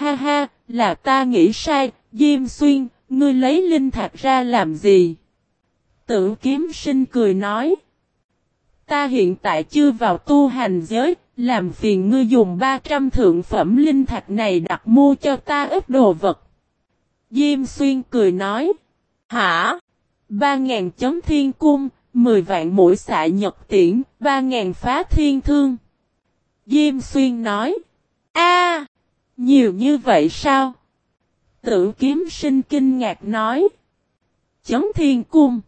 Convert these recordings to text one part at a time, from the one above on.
Ha ha, là ta nghĩ sai, Diêm Xuyên, ngươi lấy linh thạch ra làm gì? Tử kiếm sinh cười nói. Ta hiện tại chưa vào tu hành giới, làm phiền ngươi dùng 300 thượng phẩm linh thạch này đặt mua cho ta ít đồ vật. Diêm xuyên cười nói. Hả? 3.000 chấm thiên cung, 10 vạn mũi xạ nhật tiễn, 3.000 phá thiên thương. Diêm xuyên nói. a nhiều như vậy sao? Tử kiếm sinh kinh ngạc nói. Chấn thiên cung.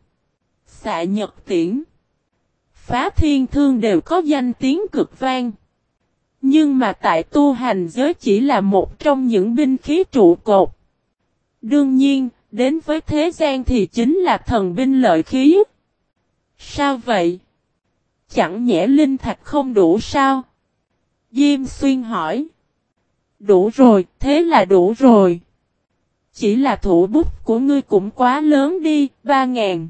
Xạ nhật tiễn. Phá thiên thương đều có danh tiếng cực vang. Nhưng mà tại tu hành giới chỉ là một trong những binh khí trụ cột. Đương nhiên, đến với thế gian thì chính là thần binh lợi khí. Sao vậy? Chẳng nhẽ linh thạch không đủ sao? Diêm xuyên hỏi. Đủ rồi, thế là đủ rồi. Chỉ là thủ bút của ngươi cũng quá lớn đi, ba ngàn.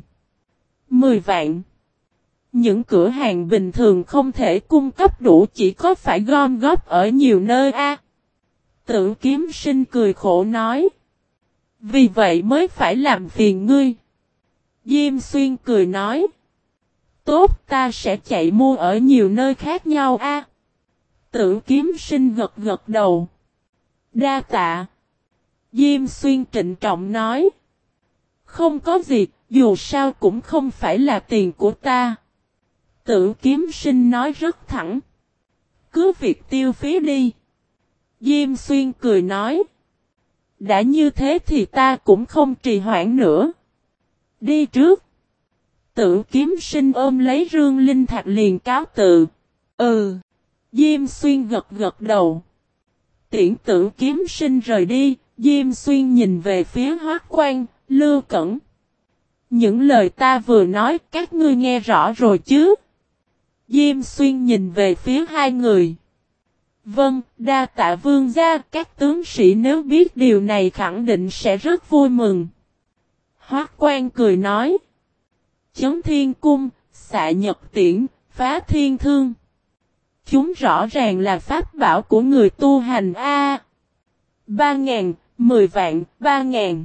Mười vạn. Những cửa hàng bình thường không thể cung cấp đủ chỉ có phải gom góp ở nhiều nơi a. À, Tử kiếm sinh cười khổ nói. Vì vậy mới phải làm phiền ngươi. Diêm xuyên cười nói. Tốt ta sẽ chạy mua ở nhiều nơi khác nhau a. À, Tử kiếm sinh gật gật đầu. Đa tạ. Diêm xuyên trịnh trọng nói. Không có gì, dù sao cũng không phải là tiền của ta. Tử kiếm sinh nói rất thẳng. Cứ việc tiêu phí đi. Diêm xuyên cười nói. Đã như thế thì ta cũng không trì hoãn nữa. Đi trước. Tử kiếm sinh ôm lấy rương linh thạch liền cáo tự. Ừ. Diêm xuyên gật gật đầu. Tiễn tử kiếm sinh rời đi. Diêm xuyên nhìn về phía hoác quan, lưu cẩn. Những lời ta vừa nói các ngươi nghe rõ rồi chứ. Diêm xuyên nhìn về phía hai người. Vâng, đa tạ vương gia, các tướng sĩ nếu biết điều này khẳng định sẽ rất vui mừng. Hoác quan cười nói. Chấn thiên cung, xạ nhật tiễn, phá thiên thương. Chúng rõ ràng là pháp bảo của người tu hành A. Ba ngàn, mười vạn, ba ngàn.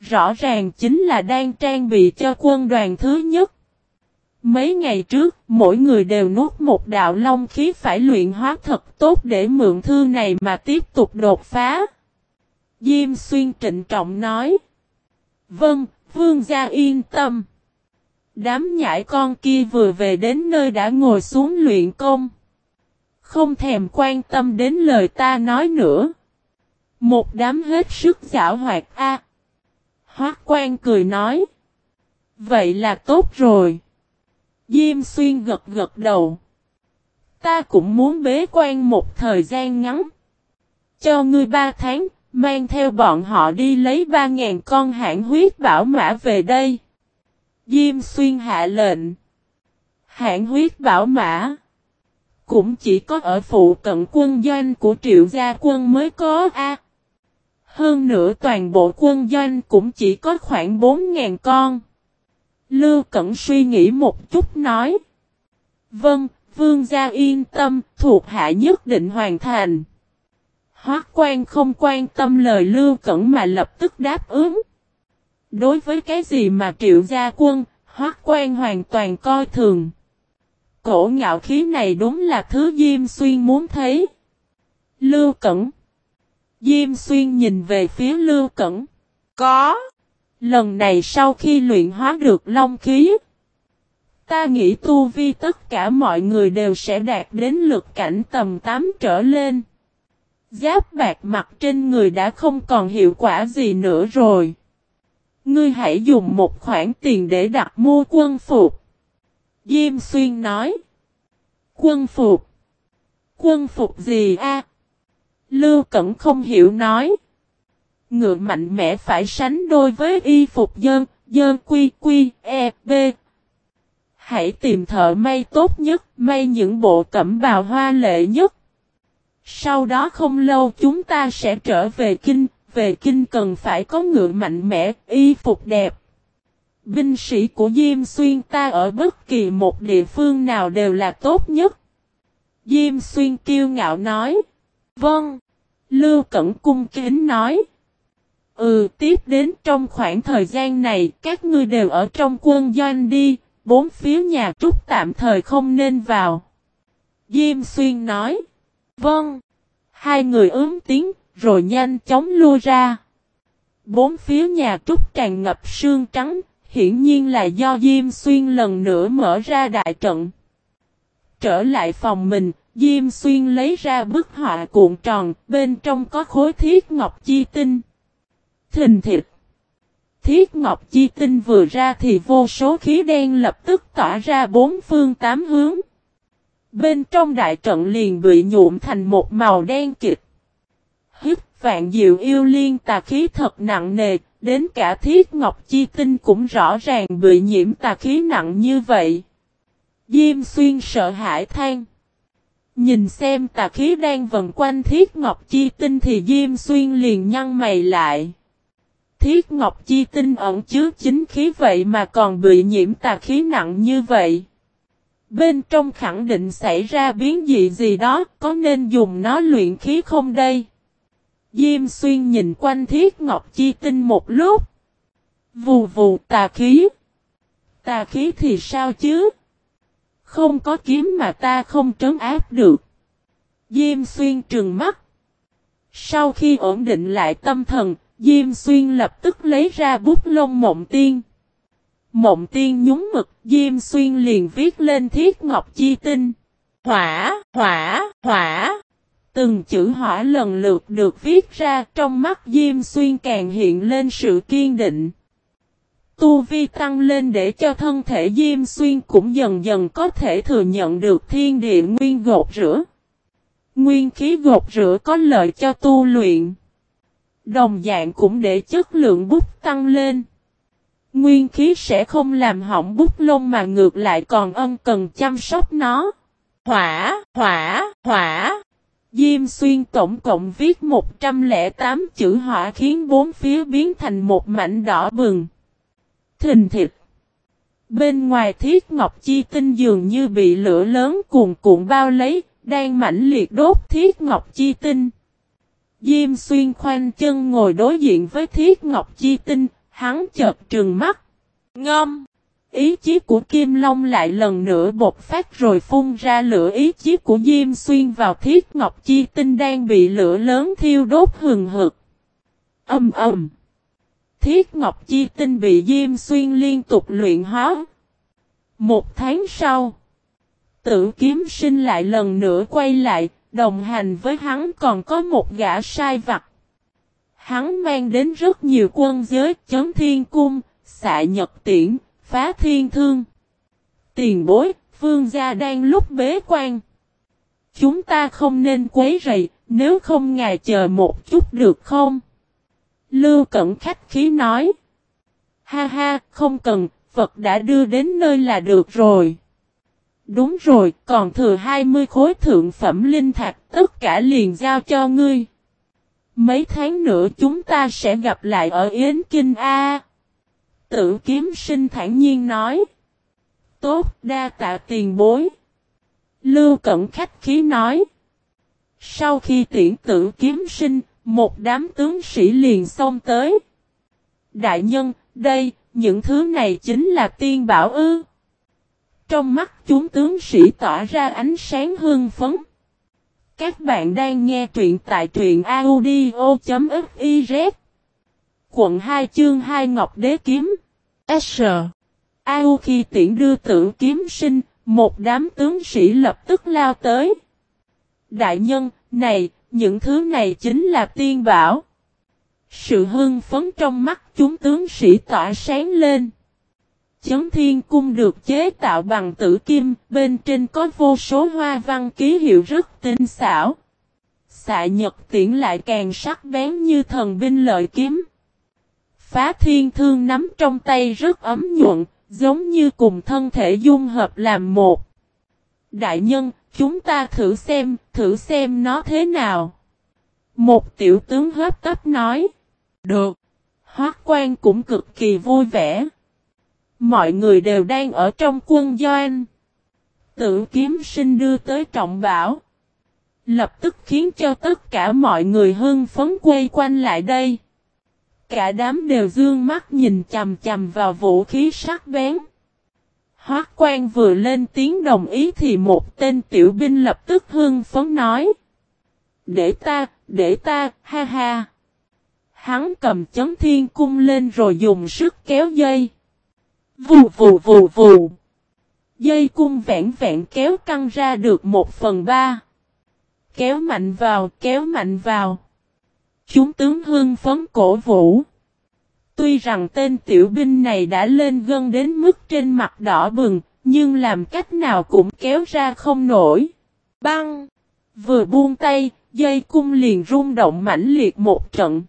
Rõ ràng chính là đang trang bị cho quân đoàn thứ nhất. Mấy ngày trước, mỗi người đều nuốt một đạo long khí phải luyện hóa thật tốt để mượn thư này mà tiếp tục đột phá. Diêm xuyên trịnh trọng nói. Vâng, vương gia yên tâm. Đám nhãi con kia vừa về đến nơi đã ngồi xuống luyện công. Không thèm quan tâm đến lời ta nói nữa. Một đám hết sức giả hoạt a. À. Hoác quan cười nói. Vậy là tốt rồi. Diêm xuyên gật gật đầu. Ta cũng muốn bế quan một thời gian ngắn. Cho ngươi ba tháng, mang theo bọn họ đi lấy ba ngàn con hãng huyết bảo mã về đây. Diêm xuyên hạ lệnh. Hạng huyết bảo mã. Cũng chỉ có ở phụ cận quân doanh của triệu gia quân mới có a. Hơn nữa toàn bộ quân doanh cũng chỉ có khoảng 4.000 con. Lưu Cẩn suy nghĩ một chút nói. Vâng, vương gia yên tâm, thuộc hạ nhất định hoàn thành. Hoác quan không quan tâm lời Lưu Cẩn mà lập tức đáp ứng. Đối với cái gì mà triệu gia quân, hoác quan hoàn toàn coi thường. Cổ ngạo khí này đúng là thứ Diêm Xuyên muốn thấy. Lưu Cẩn Diêm Xuyên nhìn về phía Lưu Cẩn. Có. Lần này sau khi luyện hóa được long khí, ta nghĩ tu vi tất cả mọi người đều sẽ đạt đến lực cảnh tầm 8 trở lên. Giáp bạc mặt trên người đã không còn hiệu quả gì nữa rồi. Ngươi hãy dùng một khoản tiền để đặt mua quân phục. Diêm xuyên nói. Quân phục. Quân phục gì a? Lưu Cẩn không hiểu nói. Ngựa mạnh mẽ phải sánh đôi với y phục dơn, dơn quy quy, e, b. Hãy tìm thợ may tốt nhất, may những bộ cẩm bào hoa lệ nhất. Sau đó không lâu chúng ta sẽ trở về kinh, về kinh cần phải có ngựa mạnh mẽ, y phục đẹp. Binh sĩ của Diêm Xuyên ta ở bất kỳ một địa phương nào đều là tốt nhất. Diêm Xuyên kiêu ngạo nói. Vâng. Lưu Cẩn cung kính nói. Ừ, tiếp đến trong khoảng thời gian này, các ngươi đều ở trong quân doanh đi, bốn phía nhà trúc tạm thời không nên vào. Diêm Xuyên nói. Vâng. Hai người ướm tiếng, rồi nhanh chóng lui ra. Bốn phía nhà trúc tràn ngập sương trắng, hiển nhiên là do Diêm Xuyên lần nữa mở ra đại trận. Trở lại phòng mình, Diêm Xuyên lấy ra bức họa cuộn tròn, bên trong có khối thiết ngọc chi tinh. Thình thịt. Thiết ngọc chi tinh vừa ra thì vô số khí đen lập tức tỏa ra bốn phương tám hướng. Bên trong đại trận liền bị nhuộm thành một màu đen kịch. Hít vạn diệu yêu liên tà khí thật nặng nề, đến cả thiết ngọc chi tinh cũng rõ ràng bị nhiễm tà khí nặng như vậy. Diêm xuyên sợ hãi than. Nhìn xem tà khí đang vần quanh thiết ngọc chi tinh thì Diêm xuyên liền nhăn mày lại. Thiết ngọc chi tinh ẩn chứa chính khí vậy mà còn bị nhiễm tà khí nặng như vậy. Bên trong khẳng định xảy ra biến dị gì đó, có nên dùng nó luyện khí không đây? Diêm xuyên nhìn quanh thiết ngọc chi tinh một lúc. Vù vù tà khí. Tà khí thì sao chứ? Không có kiếm mà ta không trấn áp được. Diêm xuyên trừng mắt. Sau khi ổn định lại tâm thần, Diêm xuyên lập tức lấy ra bút lông mộng tiên. Mộng tiên nhúng mực, Diêm xuyên liền viết lên thiết ngọc chi tinh. Hỏa, hỏa, hỏa. Từng chữ hỏa lần lượt được viết ra trong mắt Diêm xuyên càng hiện lên sự kiên định. Tu vi tăng lên để cho thân thể Diêm Xuyên cũng dần dần có thể thừa nhận được thiên địa nguyên gột rửa. Nguyên khí gột rửa có lợi cho tu luyện. Đồng dạng cũng để chất lượng bút tăng lên. Nguyên khí sẽ không làm hỏng bút lông mà ngược lại còn ân cần chăm sóc nó. Hỏa, hỏa, hỏa. Diêm xuyên tổng cộng viết 108 chữ hỏa khiến bốn phía biến thành một mảnh đỏ bừng. Thình thịt. Bên ngoài thiết ngọc chi tinh dường như bị lửa lớn cuồn cuộn bao lấy, đang mãnh liệt đốt thiết ngọc chi tinh. Diêm xuyên khoanh chân ngồi đối diện với thiết ngọc chi tinh, hắn chợt trừng mắt. Ngâm! Ý chí của Kim Long lại lần nữa bột phát rồi phun ra lửa ý chí của Diêm Xuyên vào thiết ngọc chi tinh đang bị lửa lớn thiêu đốt hừng hực. Âm ầm! Thiết ngọc chi tinh bị Diêm Xuyên liên tục luyện hóa. Một tháng sau, tử kiếm sinh lại lần nữa quay lại, Đồng hành với hắn còn có một gã sai vặt. Hắn mang đến rất nhiều quân giới chấm thiên cung, xạ nhật tiễn, phá thiên thương. Tiền bối, phương gia đang lúc bế quan. Chúng ta không nên quấy rầy, nếu không ngài chờ một chút được không? Lưu Cẩn khách khí nói. Ha ha, không cần, Phật đã đưa đến nơi là được rồi. Đúng rồi, còn thừa 20 khối thượng phẩm linh thạch, tất cả liền giao cho ngươi. Mấy tháng nữa chúng ta sẽ gặp lại ở Yến Kinh A. Tử kiếm sinh thản nhiên nói. Tốt, đa tạ tiền bối. Lưu Cẩn khách khí nói. Sau khi tiễn tử kiếm sinh, một đám tướng sĩ liền xông tới. Đại nhân, đây, những thứ này chính là tiên bảo ư. Trong mắt chúng tướng sĩ tỏa ra ánh sáng hương phấn. Các bạn đang nghe truyện tại truyện audio.fif Quận 2 chương 2 Ngọc Đế Kiếm S. Ao khi tiện đưa tử kiếm sinh, một đám tướng sĩ lập tức lao tới. Đại nhân, này, những thứ này chính là tiên bảo. Sự hưng phấn trong mắt chúng tướng sĩ tỏa sáng lên. Chấn thiên cung được chế tạo bằng tử kim, bên trên có vô số hoa văn ký hiệu rất tinh xảo. Xạ nhật tiễn lại càng sắc bén như thần binh lợi kiếm. Phá thiên thương nắm trong tay rất ấm nhuận, giống như cùng thân thể dung hợp làm một. Đại nhân, chúng ta thử xem, thử xem nó thế nào. Một tiểu tướng hấp tấp nói. Được. Hoác quan cũng cực kỳ vui vẻ. Mọi người đều đang ở trong quân doanh. Tử kiếm sinh đưa tới trọng bảo. Lập tức khiến cho tất cả mọi người hưng phấn quay quanh lại đây. Cả đám đều dương mắt nhìn chầm chầm vào vũ khí sắc bén. Hoác quan vừa lên tiếng đồng ý thì một tên tiểu binh lập tức hưng phấn nói. Để ta, để ta, ha ha. Hắn cầm chấn thiên cung lên rồi dùng sức kéo dây. Vù vù vù vù. Dây cung vẹn vẹn kéo căng ra được một phần ba. Kéo mạnh vào, kéo mạnh vào. Chúng tướng hưng phấn cổ vũ. Tuy rằng tên tiểu binh này đã lên gân đến mức trên mặt đỏ bừng, nhưng làm cách nào cũng kéo ra không nổi. Băng! Vừa buông tay, dây cung liền rung động mãnh liệt một trận.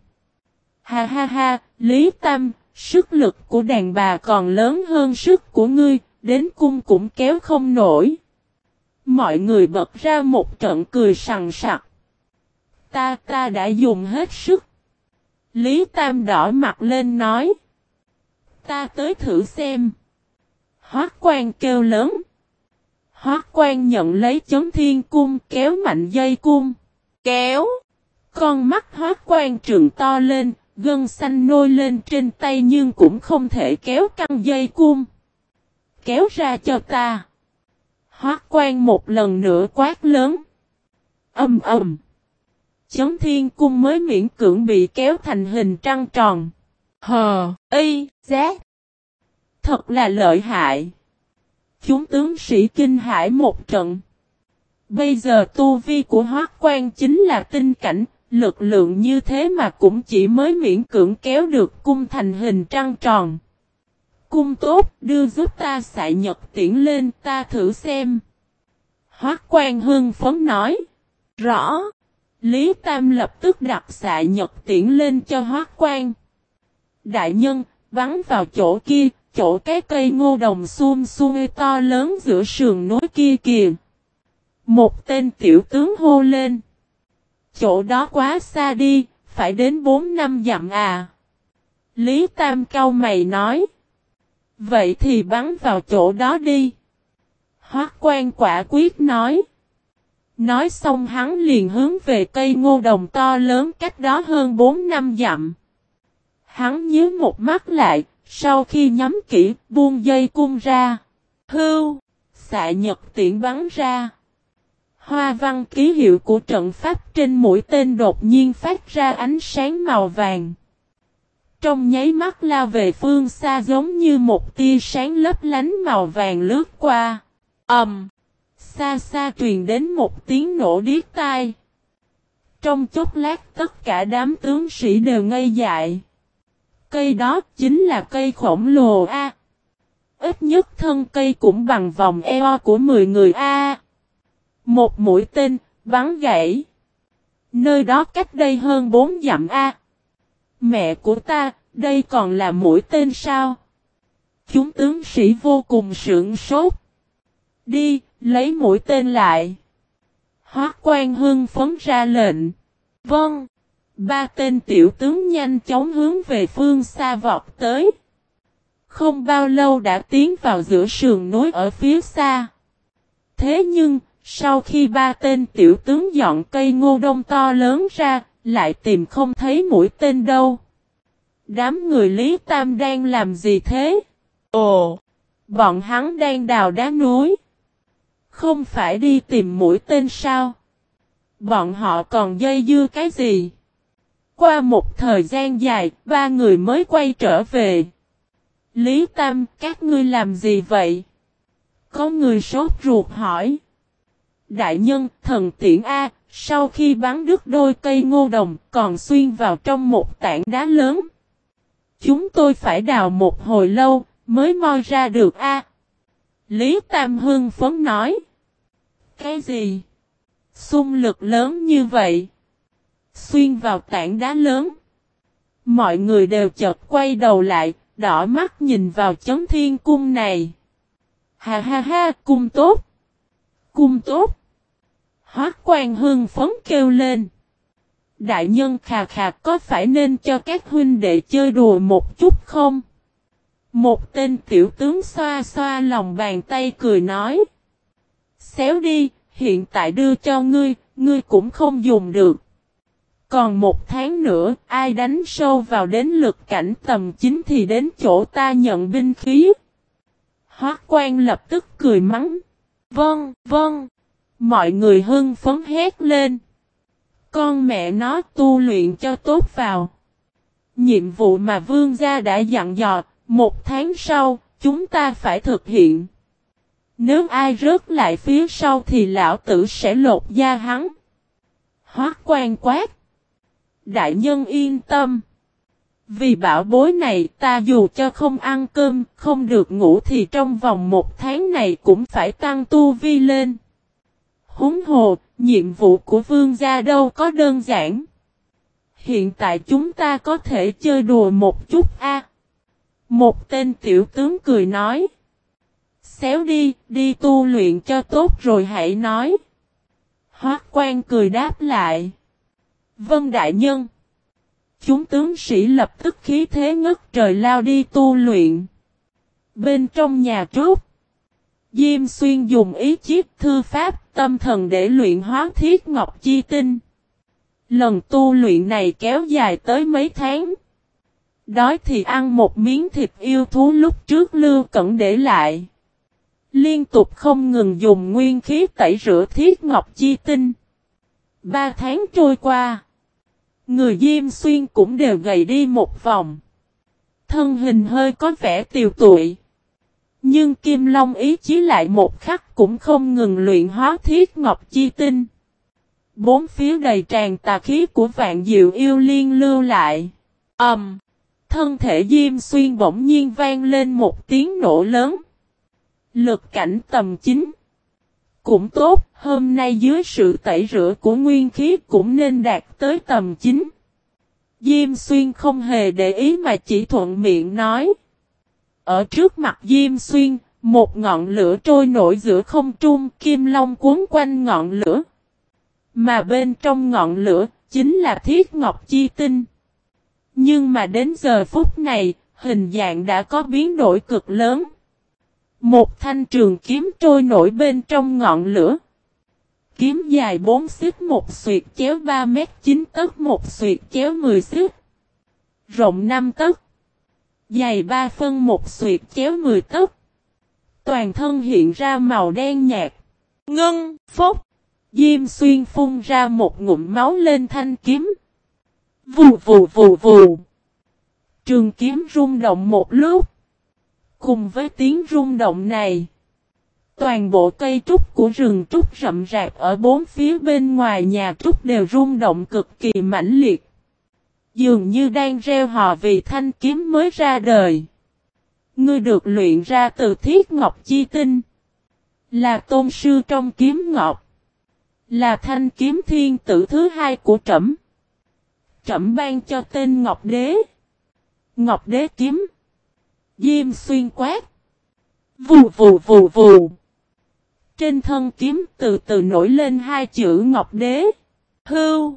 Ha ha ha, Lý Tam, sức lực của đàn bà còn lớn hơn sức của ngươi, đến cung cũng kéo không nổi. Mọi người bật ra một trận cười sằng sặc. Ta ta đã dùng hết sức. Lý Tam đỏ mặt lên nói. Ta tới thử xem. Hoác quan kêu lớn. Hoác quan nhận lấy chấm thiên cung kéo mạnh dây cung. Kéo. Con mắt hoác quan trường to lên, gân xanh nôi lên trên tay nhưng cũng không thể kéo căng dây cung. Kéo ra cho ta. Hoác quan một lần nữa quát lớn. Âm ầm. Chấn thiên cung mới miễn cưỡng bị kéo thành hình trăng tròn. Hờ, y, z. Thật là lợi hại. Chúng tướng sĩ kinh hải một trận. Bây giờ tu vi của hoác quan chính là tinh cảnh, lực lượng như thế mà cũng chỉ mới miễn cưỡng kéo được cung thành hình trăng tròn. Cung tốt, đưa giúp ta xạ nhật tiễn lên ta thử xem. Hoác quan hương phấn nói. Rõ. Lý Tam lập tức đặt xạ nhật tiễn lên cho hoác quan. Đại nhân, bắn vào chỗ kia, chỗ cái cây ngô đồng xum xuê to lớn giữa sườn núi kia kìa. Một tên tiểu tướng hô lên. Chỗ đó quá xa đi, phải đến 4 năm dặm à. Lý Tam cao mày nói. Vậy thì bắn vào chỗ đó đi. Hoác quan quả quyết nói. Nói xong hắn liền hướng về cây ngô đồng to lớn cách đó hơn 4 năm dặm. Hắn nhớ một mắt lại, sau khi nhắm kỹ, buông dây cung ra. Hưu! Xạ nhật tiện bắn ra. Hoa văn ký hiệu của trận pháp trên mũi tên đột nhiên phát ra ánh sáng màu vàng. Trong nháy mắt lao về phương xa giống như một tia sáng lấp lánh màu vàng lướt qua. ầm, um, Xa xa truyền đến một tiếng nổ điếc tai. Trong chốc lát tất cả đám tướng sĩ đều ngây dại. Cây đó chính là cây khổng lồ A. Ít nhất thân cây cũng bằng vòng eo của 10 người A. Một mũi tên, bắn gãy. Nơi đó cách đây hơn 4 dặm A. Mẹ của ta, đây còn là mũi tên sao? Chúng tướng sĩ vô cùng sượng sốt. Đi, lấy mũi tên lại. Hoác quan hưng phấn ra lệnh. Vâng. Ba tên tiểu tướng nhanh chóng hướng về phương xa vọt tới. Không bao lâu đã tiến vào giữa sườn núi ở phía xa. Thế nhưng, sau khi ba tên tiểu tướng dọn cây ngô đông to lớn ra, lại tìm không thấy mũi tên đâu. Đám người Lý Tam đang làm gì thế? Ồ! Bọn hắn đang đào đá núi. Không phải đi tìm mũi tên sao? Bọn họ còn dây dưa cái gì? Qua một thời gian dài, ba người mới quay trở về. Lý Tam, các ngươi làm gì vậy? Có người sốt ruột hỏi. Đại nhân, thần tiễn A, sau khi bắn đứt đôi cây ngô đồng, còn xuyên vào trong một tảng đá lớn. Chúng tôi phải đào một hồi lâu, mới moi ra được A. Lý Tam Hưng phấn nói. Cái gì? Xung lực lớn như vậy. Xuyên vào tảng đá lớn. Mọi người đều chợt quay đầu lại, đỏ mắt nhìn vào chấm thiên cung này. Ha ha ha, cung tốt. Cung tốt. Hoác quan hương phấn kêu lên. Đại nhân khà khà có phải nên cho các huynh đệ chơi đùa một chút không? Một tên tiểu tướng xoa xoa lòng bàn tay cười nói. Xéo đi, hiện tại đưa cho ngươi, ngươi cũng không dùng được. Còn một tháng nữa, ai đánh sâu vào đến lực cảnh tầm chính thì đến chỗ ta nhận binh khí. Hoác quan lập tức cười mắng. Vâng, vâng. Mọi người hưng phấn hét lên. Con mẹ nó tu luyện cho tốt vào. Nhiệm vụ mà vương gia đã dặn dò, một tháng sau, chúng ta phải thực hiện. Nếu ai rớt lại phía sau thì lão tử sẽ lột da hắn. Hoác quan quát. Đại nhân yên tâm. Vì bảo bối này ta dù cho không ăn cơm, không được ngủ thì trong vòng một tháng này cũng phải tăng tu vi lên. Húng hồ, nhiệm vụ của vương gia đâu có đơn giản. Hiện tại chúng ta có thể chơi đùa một chút a. Một tên tiểu tướng cười nói. Xéo đi, đi tu luyện cho tốt rồi hãy nói. Hoác quan cười đáp lại. Vân đại nhân. Chúng tướng sĩ lập tức khí thế ngất trời lao đi tu luyện. Bên trong nhà trúc. Diêm xuyên dùng ý chiếc thư pháp tâm thần để luyện hóa thiết ngọc chi tinh. Lần tu luyện này kéo dài tới mấy tháng. Đói thì ăn một miếng thịt yêu thú lúc trước lưu cẩn để lại. Liên tục không ngừng dùng nguyên khí tẩy rửa thiết ngọc chi tinh. Ba tháng trôi qua. Người Diêm Xuyên cũng đều gầy đi một vòng. Thân hình hơi có vẻ tiều tụi. Nhưng Kim Long ý chí lại một khắc cũng không ngừng luyện hóa thiết ngọc chi tinh. Bốn phía đầy tràn tà khí của vạn diệu yêu liên lưu lại. Ẩm. Um, thân thể Diêm Xuyên bỗng nhiên vang lên một tiếng nổ lớn. Lực cảnh tầm chính. Cũng tốt, hôm nay dưới sự tẩy rửa của nguyên khí cũng nên đạt tới tầm chính. Diêm Xuyên không hề để ý mà chỉ thuận miệng nói. Ở trước mặt Diêm Xuyên, một ngọn lửa trôi nổi giữa không trung, kim long cuốn quanh ngọn lửa. Mà bên trong ngọn lửa, chính là thiết ngọc chi tinh. Nhưng mà đến giờ phút này, hình dạng đã có biến đổi cực lớn. Một thanh trường kiếm trôi nổi bên trong ngọn lửa. Kiếm dài 4 xích một xuyệt chéo 3 mét 9 tấc một xuyệt chéo 10 xích. Rộng 5 tấc. Dài 3 phân một xuyệt chéo 10 tấc. Toàn thân hiện ra màu đen nhạt. Ngân, phốc. Diêm xuyên phun ra một ngụm máu lên thanh kiếm. Vù vù vù vù. Trường kiếm rung động một lúc. Cùng với tiếng rung động này. Toàn bộ cây trúc của rừng trúc rậm rạp ở bốn phía bên ngoài nhà trúc đều rung động cực kỳ mãnh liệt. Dường như đang reo hò vì thanh kiếm mới ra đời. Ngươi được luyện ra từ thiết ngọc chi tinh. Là tôn sư trong kiếm ngọc. Là thanh kiếm thiên tử thứ hai của trẫm. Trẫm ban cho tên Ngọc Đế. Ngọc Đế kiếm. Diêm xuyên quát. Vù vù vù vù. Trên thân kiếm từ từ nổi lên hai chữ Ngọc Đế. Hưu.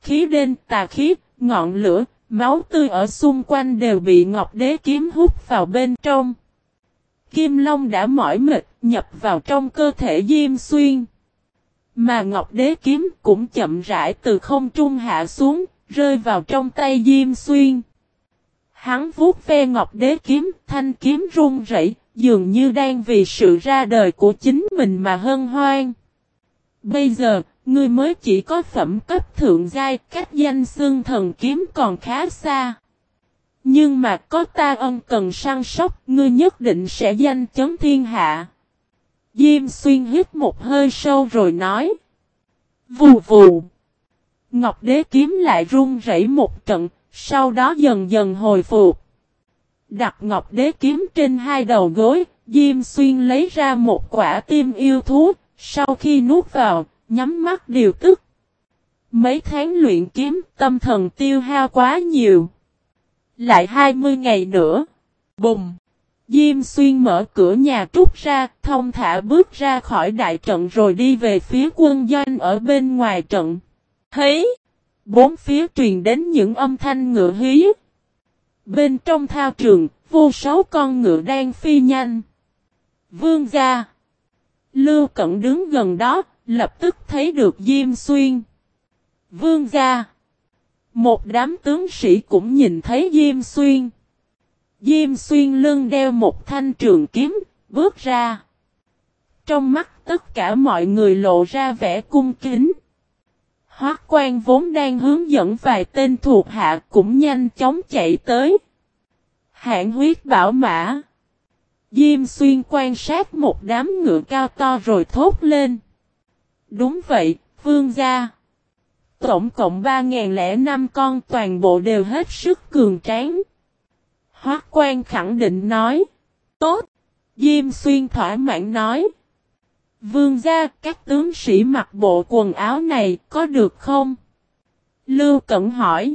Khí đen tà khí, ngọn lửa, máu tươi ở xung quanh đều bị Ngọc Đế kiếm hút vào bên trong. Kim Long đã mỏi mệt, nhập vào trong cơ thể Diêm Xuyên. Mà Ngọc Đế kiếm cũng chậm rãi từ không trung hạ xuống, rơi vào trong tay Diêm Xuyên. Hắn vuốt ve Ngọc Đế kiếm, thanh kiếm run rẩy, dường như đang vì sự ra đời của chính mình mà hân hoan. Bây giờ, ngươi mới chỉ có phẩm cấp thượng giai, cách danh xương thần kiếm còn khá xa. Nhưng mà có ta ân cần săn sóc, ngươi nhất định sẽ danh chấn thiên hạ. Diêm xuyên hít một hơi sâu rồi nói. Vù vù. Ngọc đế kiếm lại run rẩy một trận, sau đó dần dần hồi phục. Đặt ngọc đế kiếm trên hai đầu gối, Diêm Xuyên lấy ra một quả tim yêu thú, sau khi nuốt vào, nhắm mắt điều tức. Mấy tháng luyện kiếm, tâm thần tiêu hao quá nhiều. Lại 20 ngày nữa. Bùng! Diêm Xuyên mở cửa nhà trúc ra, thông thả bước ra khỏi đại trận rồi đi về phía quân doanh ở bên ngoài trận. Thấy! Bốn phía truyền đến những âm thanh ngựa hí. Bên trong thao trường, vô số con ngựa đang phi nhanh. Vương gia. Lưu Cẩn đứng gần đó, lập tức thấy được Diêm Xuyên. Vương gia. Một đám tướng sĩ cũng nhìn thấy Diêm Xuyên. Diêm Xuyên lưng đeo một thanh trường kiếm, bước ra. Trong mắt tất cả mọi người lộ ra vẻ cung kính. Hoác quan vốn đang hướng dẫn vài tên thuộc hạ cũng nhanh chóng chạy tới. Hạng huyết bảo mã. Diêm xuyên quan sát một đám ngựa cao to rồi thốt lên. Đúng vậy, vương gia. Tổng cộng 3.005 con toàn bộ đều hết sức cường tráng. Hoác quan khẳng định nói. Tốt. Diêm xuyên thỏa mãn nói. Vương gia, các tướng sĩ mặc bộ quần áo này có được không? Lưu Cẩn hỏi.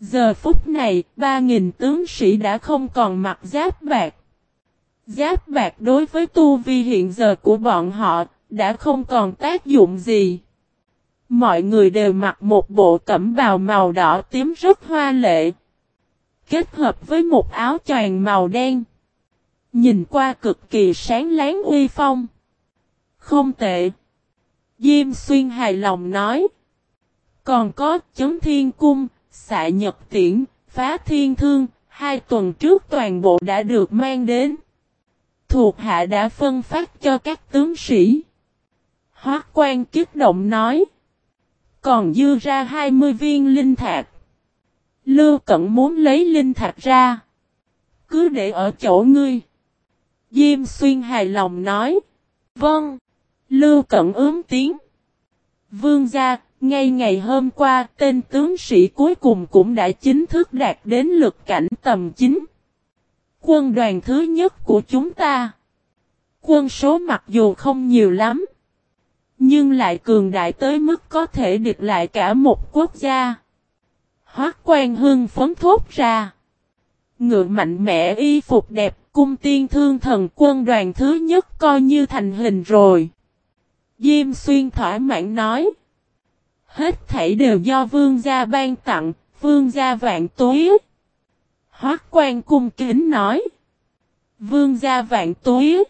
Giờ phút này, 3.000 tướng sĩ đã không còn mặc giáp bạc. Giáp bạc đối với tu vi hiện giờ của bọn họ, đã không còn tác dụng gì. Mọi người đều mặc một bộ cẩm bào màu đỏ tím rất hoa lệ. Kết hợp với một áo choàng màu đen. Nhìn qua cực kỳ sáng láng uy phong. Không tệ. Diêm xuyên hài lòng nói. Còn có chấm thiên cung, xạ nhật tiễn, phá thiên thương, hai tuần trước toàn bộ đã được mang đến. Thuộc hạ đã phân phát cho các tướng sĩ. Hóa quan kiếp động nói. Còn dư ra 20 viên linh thạch. Lưu Cẩn muốn lấy linh thạch ra. Cứ để ở chỗ ngươi. Diêm xuyên hài lòng nói. Vâng. Lưu Cẩn ướm tiếng. Vương gia, ngay ngày hôm qua, tên tướng sĩ cuối cùng cũng đã chính thức đạt đến lực cảnh tầm chính. Quân đoàn thứ nhất của chúng ta. Quân số mặc dù không nhiều lắm. Nhưng lại cường đại tới mức có thể địch lại cả một quốc gia. Hoác quan hương phấn thốt ra. Ngựa mạnh mẽ y phục đẹp cung tiên thương thần quân đoàn thứ nhất coi như thành hình rồi. Diêm xuyên thỏa mãn nói. Hết thảy đều do vương gia ban tặng, vương gia vạn túi. Hoác quan cung kính nói. Vương gia vạn túi.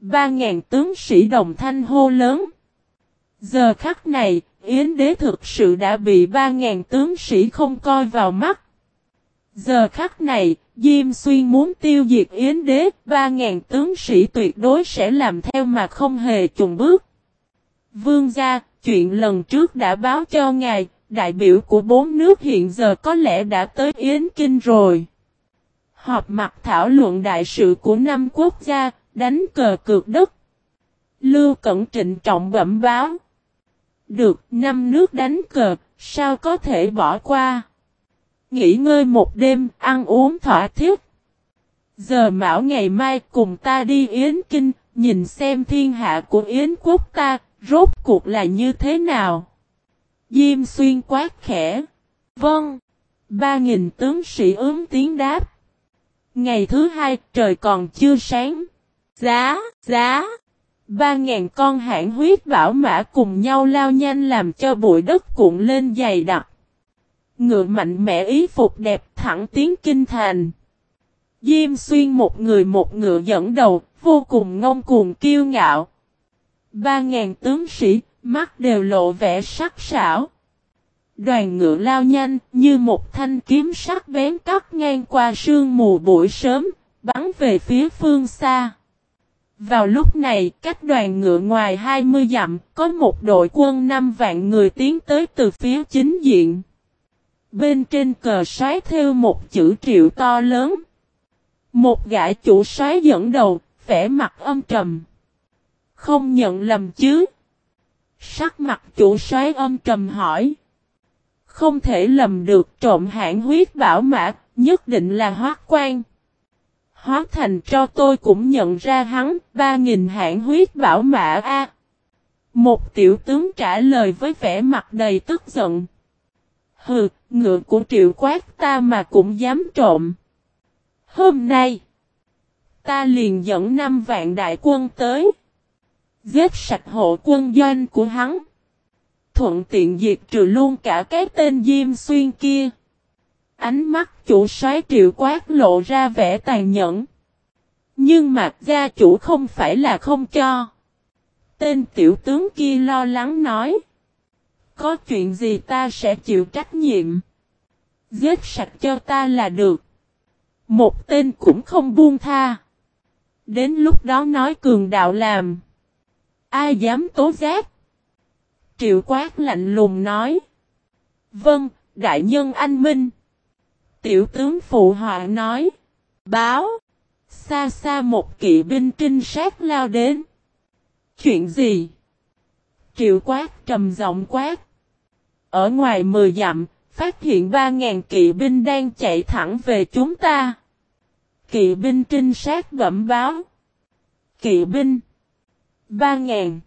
Ba ngàn tướng sĩ đồng thanh hô lớn. Giờ khắc này, Yến đế thực sự đã bị ba ngàn tướng sĩ không coi vào mắt. Giờ khắc này, Diêm Xuyên muốn tiêu diệt Yến đế, ba ngàn tướng sĩ tuyệt đối sẽ làm theo mà không hề chùng bước. Vương gia, chuyện lần trước đã báo cho ngài, đại biểu của bốn nước hiện giờ có lẽ đã tới Yến Kinh rồi. Họp mặt thảo luận đại sự của năm quốc gia, đánh cờ cược đất. Lưu Cẩn trịnh trọng bẩm báo. Được, năm nước đánh cờ, sao có thể bỏ qua? Nghỉ ngơi một đêm, ăn uống thỏa thiết. Giờ mão ngày mai cùng ta đi Yến Kinh, nhìn xem thiên hạ của Yến quốc ta, rốt cuộc là như thế nào? Diêm xuyên quát khẽ. Vâng. Ba nghìn tướng sĩ ướm tiếng đáp. Ngày thứ hai trời còn chưa sáng. Giá, giá. Ba ngàn con hãng huyết bảo mã cùng nhau lao nhanh làm cho bụi đất cuộn lên dày đặc. Ngựa mạnh mẽ ý phục đẹp thẳng tiếng kinh thành. Diêm xuyên một người một ngựa dẫn đầu, vô cùng ngông cuồng kiêu ngạo. Ba ngàn tướng sĩ, mắt đều lộ vẻ sắc sảo. Đoàn ngựa lao nhanh, như một thanh kiếm sắc bén cắt ngang qua sương mù buổi sớm, bắn về phía phương xa. Vào lúc này, cách đoàn ngựa ngoài 20 dặm, có một đội quân 5 vạn người tiến tới từ phía chính diện. Bên trên cờ xoáy theo một chữ triệu to lớn. Một gã chủ xoáy dẫn đầu, vẻ mặt âm trầm. Không nhận lầm chứ. Sắc mặt chủ soái âm trầm hỏi. Không thể lầm được trộm hãng huyết bảo mã, nhất định là hoác quan. Hoác thành cho tôi cũng nhận ra hắn, ba nghìn hãng huyết bảo mã A. Một tiểu tướng trả lời với vẻ mặt đầy tức giận. Hừ, ngựa của triệu quát ta mà cũng dám trộm. Hôm nay, ta liền dẫn năm vạn đại quân tới. Giết sạch hộ quân doanh của hắn. Thuận tiện diệt trừ luôn cả cái tên Diêm Xuyên kia. Ánh mắt chủ soái triệu quát lộ ra vẻ tàn nhẫn. Nhưng mặt gia chủ không phải là không cho. Tên tiểu tướng kia lo lắng nói. Có chuyện gì ta sẽ chịu trách nhiệm. Giết sạch cho ta là được. Một tên cũng không buông tha. Đến lúc đó nói cường đạo làm. Ai dám tố giác? Triệu quát lạnh lùng nói. Vâng, đại nhân anh Minh. Tiểu tướng phụ họa nói. Báo. Xa xa một kỵ binh trinh sát lao đến. Chuyện gì? Triệu quát trầm giọng quát. Ở ngoài mười dặm, phát hiện ba ngàn kỵ binh đang chạy thẳng về chúng ta. Kỵ binh trinh sát bẩm báo. Kỵ binh. Ba ngàn.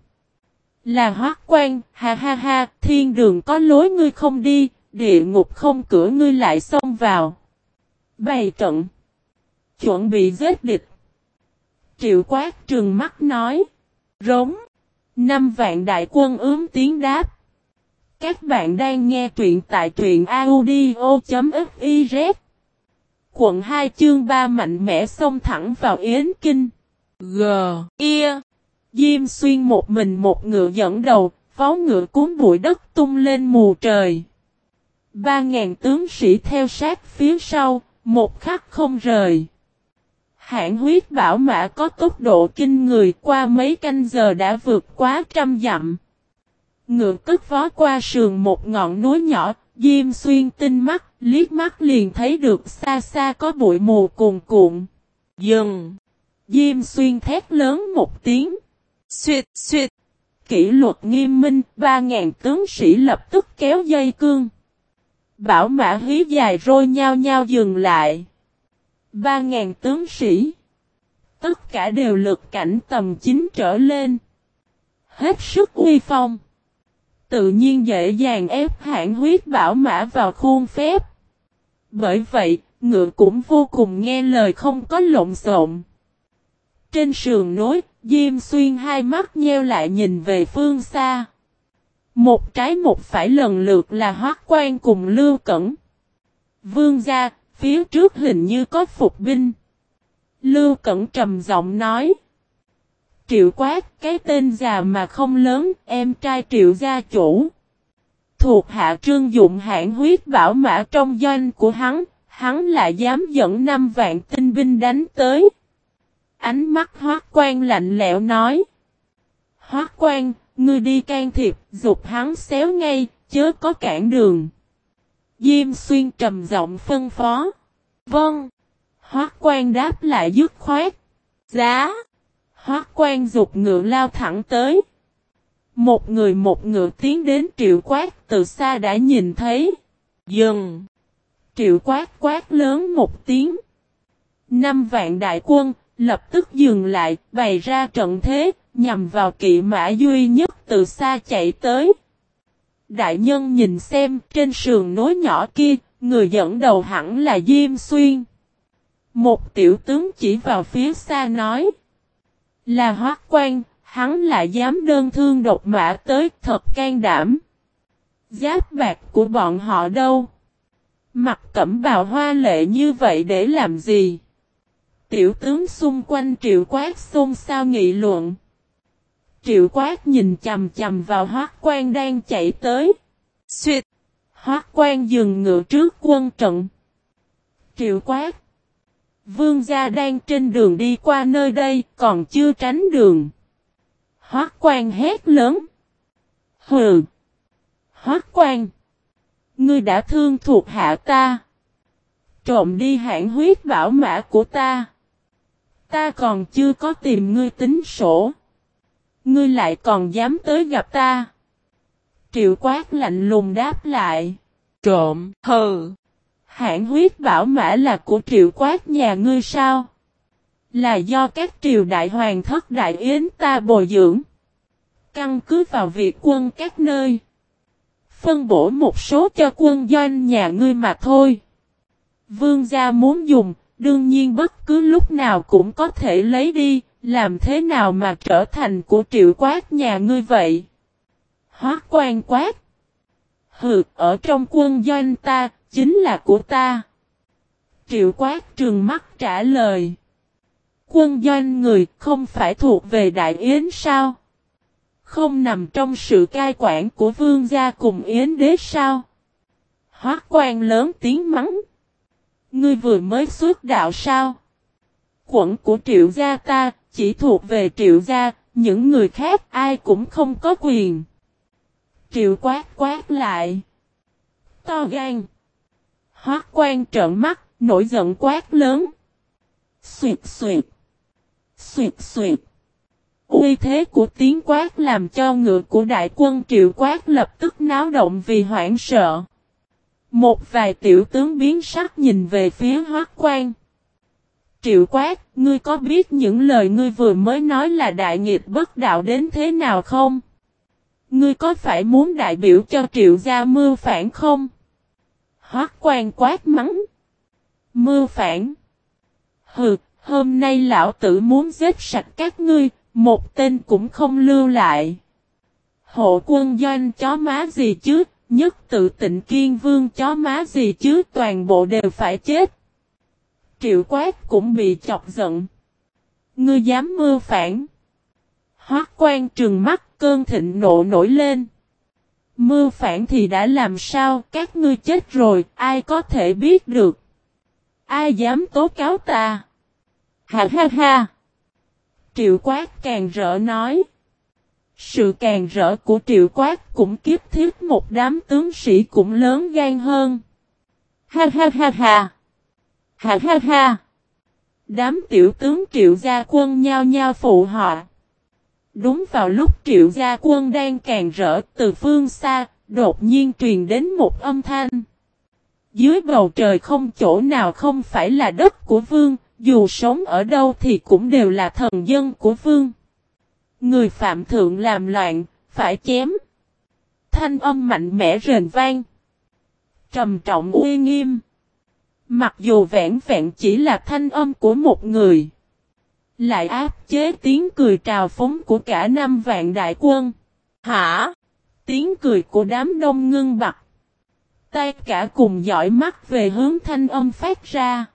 Là hoác quan, ha ha ha, thiên đường có lối ngươi không đi, địa ngục không cửa ngươi lại xông vào. Bày trận. Chuẩn bị giết địch. Triệu quát trừng mắt nói. Rống. Năm vạn đại quân ướm tiếng đáp. Các bạn đang nghe truyện tại truyện audio.fiz. Quận 2 chương 3 mạnh mẽ xông thẳng vào Yến Kinh. G. i Diêm xuyên một mình một ngựa dẫn đầu, phó ngựa cuốn bụi đất tung lên mù trời. Ba ngàn tướng sĩ theo sát phía sau, một khắc không rời. Hãng huyết bảo mã có tốc độ kinh người qua mấy canh giờ đã vượt quá trăm dặm. Ngựa cất vó qua sườn một ngọn núi nhỏ, Diêm xuyên tinh mắt, liếc mắt liền thấy được xa xa có bụi mù cuồn cuộn. Dừng! Diêm xuyên thét lớn một tiếng. Xuyệt xuyệt! Kỷ luật nghiêm minh, ba ngàn tướng sĩ lập tức kéo dây cương. Bảo mã hí dài rôi nhau nhau dừng lại. Ba ngàn tướng sĩ. Tất cả đều lực cảnh tầm chính trở lên. Hết sức uy phong. Tự nhiên dễ dàng ép hãng huyết bảo mã vào khuôn phép. Bởi vậy, ngựa cũng vô cùng nghe lời không có lộn xộn. Trên sườn nối, Diêm Xuyên hai mắt nheo lại nhìn về phương xa. Một trái một phải lần lượt là hoác quan cùng lưu cẩn. Vương gia, phía trước hình như có phục binh. Lưu cẩn trầm giọng nói. Triệu quát, cái tên già mà không lớn, em trai triệu gia chủ. Thuộc hạ trương dụng hãng huyết bảo mã trong doanh của hắn, hắn lại dám dẫn năm vạn tinh binh đánh tới. Ánh mắt hoác quan lạnh lẽo nói. Hoác quan, ngươi đi can thiệp, dục hắn xéo ngay, chớ có cản đường. Diêm xuyên trầm giọng phân phó. Vâng. Hoác quan đáp lại dứt khoát. Giá. Hoác quan dục ngựa lao thẳng tới. Một người một ngựa tiến đến triệu quát từ xa đã nhìn thấy. Dừng. Triệu quát quát lớn một tiếng. Năm vạn đại quân, lập tức dừng lại, bày ra trận thế, nhằm vào kỵ mã duy nhất từ xa chạy tới. Đại nhân nhìn xem, trên sườn nối nhỏ kia, người dẫn đầu hẳn là Diêm Xuyên. Một tiểu tướng chỉ vào phía xa nói. Là hoác quan, hắn lại dám đơn thương độc mã tới thật can đảm. Giáp bạc của bọn họ đâu? Mặt cẩm bào hoa lệ như vậy để làm gì? Tiểu tướng xung quanh triệu quát xôn xao nghị luận. Triệu quát nhìn chầm chầm vào hoác quan đang chạy tới. Xuyệt! Hoác quan dừng ngựa trước quân trận. Triệu quát! Vương gia đang trên đường đi qua nơi đây, còn chưa tránh đường. Hoác quan hét lớn. Hừ! Hoác quan! Ngươi đã thương thuộc hạ ta. Trộm đi hãng huyết bảo mã của ta. Ta còn chưa có tìm ngươi tính sổ. Ngươi lại còn dám tới gặp ta. Triệu quát lạnh lùng đáp lại. Trộm, hừ. Hãng huyết bảo mã là của triệu quát nhà ngươi sao? Là do các triều đại hoàng thất đại yến ta bồi dưỡng. Căn cứ vào việc quân các nơi. Phân bổ một số cho quân doanh nhà ngươi mà thôi. Vương gia muốn dùng, đương nhiên bất cứ lúc nào cũng có thể lấy đi, làm thế nào mà trở thành của triệu quát nhà ngươi vậy? Hóa quan quát. Hừ, ở trong quân doanh ta, chính là của ta. Triệu quát trường mắt trả lời. Quân doanh người không phải thuộc về Đại Yến sao? Không nằm trong sự cai quản của vương gia cùng yến đế sao? hóa quan lớn tiếng mắng. Ngươi vừa mới xuất đạo sao? Quận của triệu gia ta chỉ thuộc về triệu gia, những người khác ai cũng không có quyền. Triệu quát quát lại. To gan. Hoác quan trợn mắt, nổi giận quát lớn. Xuyệt xuyệt. Xuyệt xuyệt. Uy thế của tiếng quát làm cho ngựa của đại quân triệu quát lập tức náo động vì hoảng sợ. Một vài tiểu tướng biến sắc nhìn về phía hoác quan. Triệu quát, ngươi có biết những lời ngươi vừa mới nói là đại nghiệp bất đạo đến thế nào không? Ngươi có phải muốn đại biểu cho triệu gia mưu phản không? Hoác quan quát mắng. Mưu phản. Hừ, hôm nay lão tử muốn giết sạch các ngươi, một tên cũng không lưu lại. Hộ quân doanh chó má gì chứ, nhất tự tịnh kiên vương chó má gì chứ, toàn bộ đều phải chết. Triệu quát cũng bị chọc giận. Ngươi dám mưa phản. Hoác quan trừng mắt, cơn thịnh nộ nổi lên. mưa phản thì đã làm sao, các ngươi chết rồi, ai có thể biết được. Ai dám tố cáo ta. Ha ha ha. Triệu quát càng rỡ nói. Sự càng rỡ của triệu quát cũng kiếp thiết một đám tướng sĩ cũng lớn gan hơn. Ha ha ha ha. Ha ha ha. Đám tiểu tướng triệu gia quân nhao nhao phụ họ. Đúng vào lúc triệu gia quân đang càng rỡ từ phương xa, đột nhiên truyền đến một âm thanh. Dưới bầu trời không chỗ nào không phải là đất của vương, dù sống ở đâu thì cũng đều là thần dân của vương. Người phạm thượng làm loạn, phải chém. Thanh âm mạnh mẽ rền vang. Trầm trọng uy nghiêm. Mặc dù vẹn vẹn chỉ là thanh âm của một người. Lại áp chế tiếng cười trào phúng của cả năm vạn đại quân. Hả? Tiếng cười của đám đông ngưng bặt. Tay cả cùng dõi mắt về hướng thanh âm phát ra.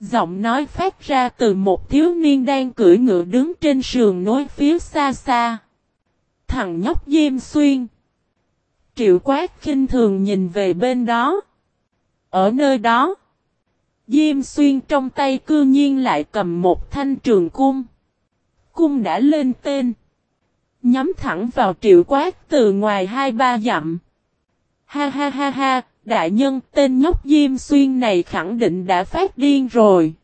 Giọng nói phát ra từ một thiếu niên đang cưỡi ngựa đứng trên sườn nối phía xa xa. Thằng nhóc Diêm Xuyên. Triệu quát khinh thường nhìn về bên đó. Ở nơi đó. Diêm Xuyên trong tay cư nhiên lại cầm một thanh trường cung. Cung đã lên tên. Nhắm thẳng vào triệu quát từ ngoài hai ba dặm. Ha ha ha ha, đại nhân tên nhóc Diêm Xuyên này khẳng định đã phát điên rồi.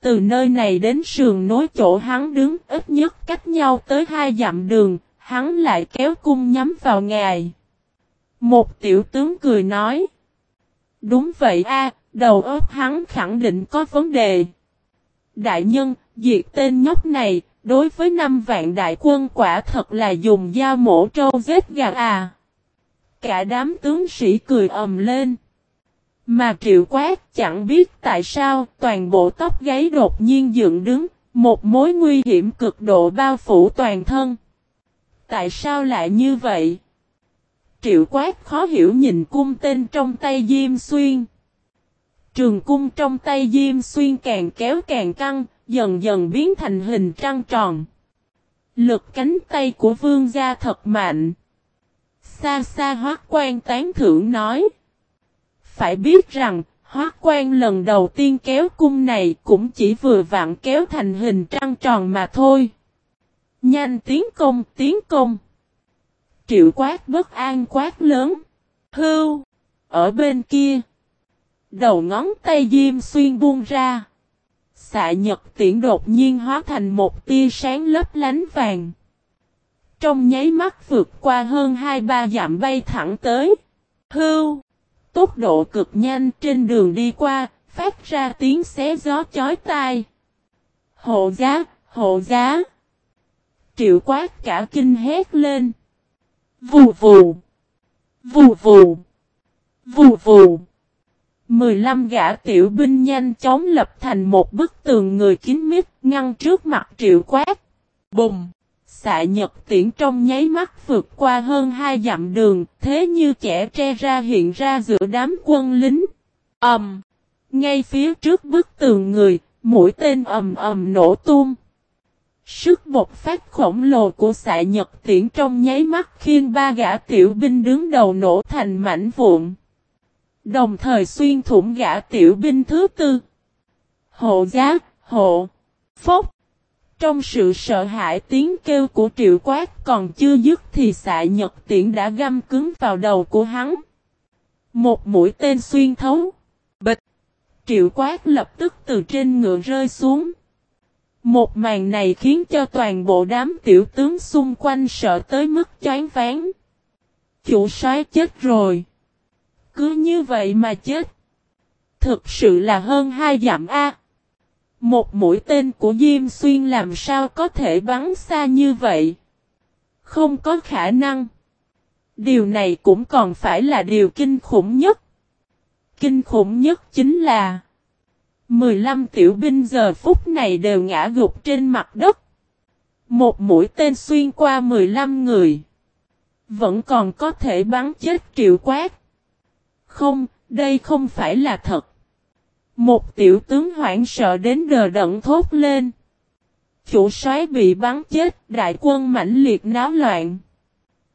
Từ nơi này đến sườn nối chỗ hắn đứng ít nhất cách nhau tới hai dặm đường, hắn lại kéo cung nhắm vào ngài. Một tiểu tướng cười nói. Đúng vậy a, đầu óc hắn khẳng định có vấn đề. Đại nhân, diệt tên nhóc này, đối với năm vạn đại quân quả thật là dùng dao mổ trâu vết gà à. Cả đám tướng sĩ cười ầm lên. Mà triệu quát chẳng biết tại sao toàn bộ tóc gáy đột nhiên dựng đứng, một mối nguy hiểm cực độ bao phủ toàn thân. Tại sao lại như vậy? Triệu quát khó hiểu nhìn cung tên trong tay Diêm Xuyên. Trường cung trong tay Diêm Xuyên càng kéo càng căng, dần dần biến thành hình trăng tròn. Lực cánh tay của vương gia thật mạnh. Xa xa hoác quan tán thưởng nói. Phải biết rằng, hoác quan lần đầu tiên kéo cung này cũng chỉ vừa vặn kéo thành hình trăng tròn mà thôi. Nhanh tiến công, tiến công. Triệu quát bất an quát lớn. Hưu! Ở bên kia. Đầu ngón tay diêm xuyên buông ra. Xạ nhật tiễn đột nhiên hóa thành một tia sáng lấp lánh vàng. Trong nháy mắt vượt qua hơn hai ba dặm bay thẳng tới. Hưu! Tốc độ cực nhanh trên đường đi qua, phát ra tiếng xé gió chói tai. Hộ giá! Hộ giá! Triệu quát cả kinh hét lên. Vù vù! Vù vù! Vù vù! 15 gã tiểu binh nhanh chóng lập thành một bức tường người kín mít ngăn trước mặt triệu quát. Bùng! Xạ nhật tiễn trong nháy mắt vượt qua hơn hai dặm đường, thế như trẻ tre ra hiện ra giữa đám quân lính. ầm, um, Ngay phía trước bức tường người, mũi tên ầm ầm nổ tung. Sức bộc phát khổng lồ của xạ nhật tiễn trong nháy mắt khiến ba gã tiểu binh đứng đầu nổ thành mảnh vụn. Đồng thời xuyên thủng gã tiểu binh thứ tư. Hộ giác, hộ, phốc. Trong sự sợ hãi tiếng kêu của triệu quát còn chưa dứt thì xạ nhật tiễn đã găm cứng vào đầu của hắn. Một mũi tên xuyên thấu. Bịch. Triệu quát lập tức từ trên ngựa rơi xuống. Một màn này khiến cho toàn bộ đám tiểu tướng xung quanh sợ tới mức choáng váng. Chủ soái chết rồi. Cứ như vậy mà chết. Thực sự là hơn hai dặm A. Một mũi tên của Diêm Xuyên làm sao có thể bắn xa như vậy? Không có khả năng. Điều này cũng còn phải là điều kinh khủng nhất. Kinh khủng nhất chính là 15 tiểu binh giờ phút này đều ngã gục trên mặt đất. Một mũi tên xuyên qua 15 người. Vẫn còn có thể bắn chết triệu quát. Không, đây không phải là thật. Một tiểu tướng hoảng sợ đến đờ đẫn thốt lên. Chủ soái bị bắn chết, đại quân mãnh liệt náo loạn.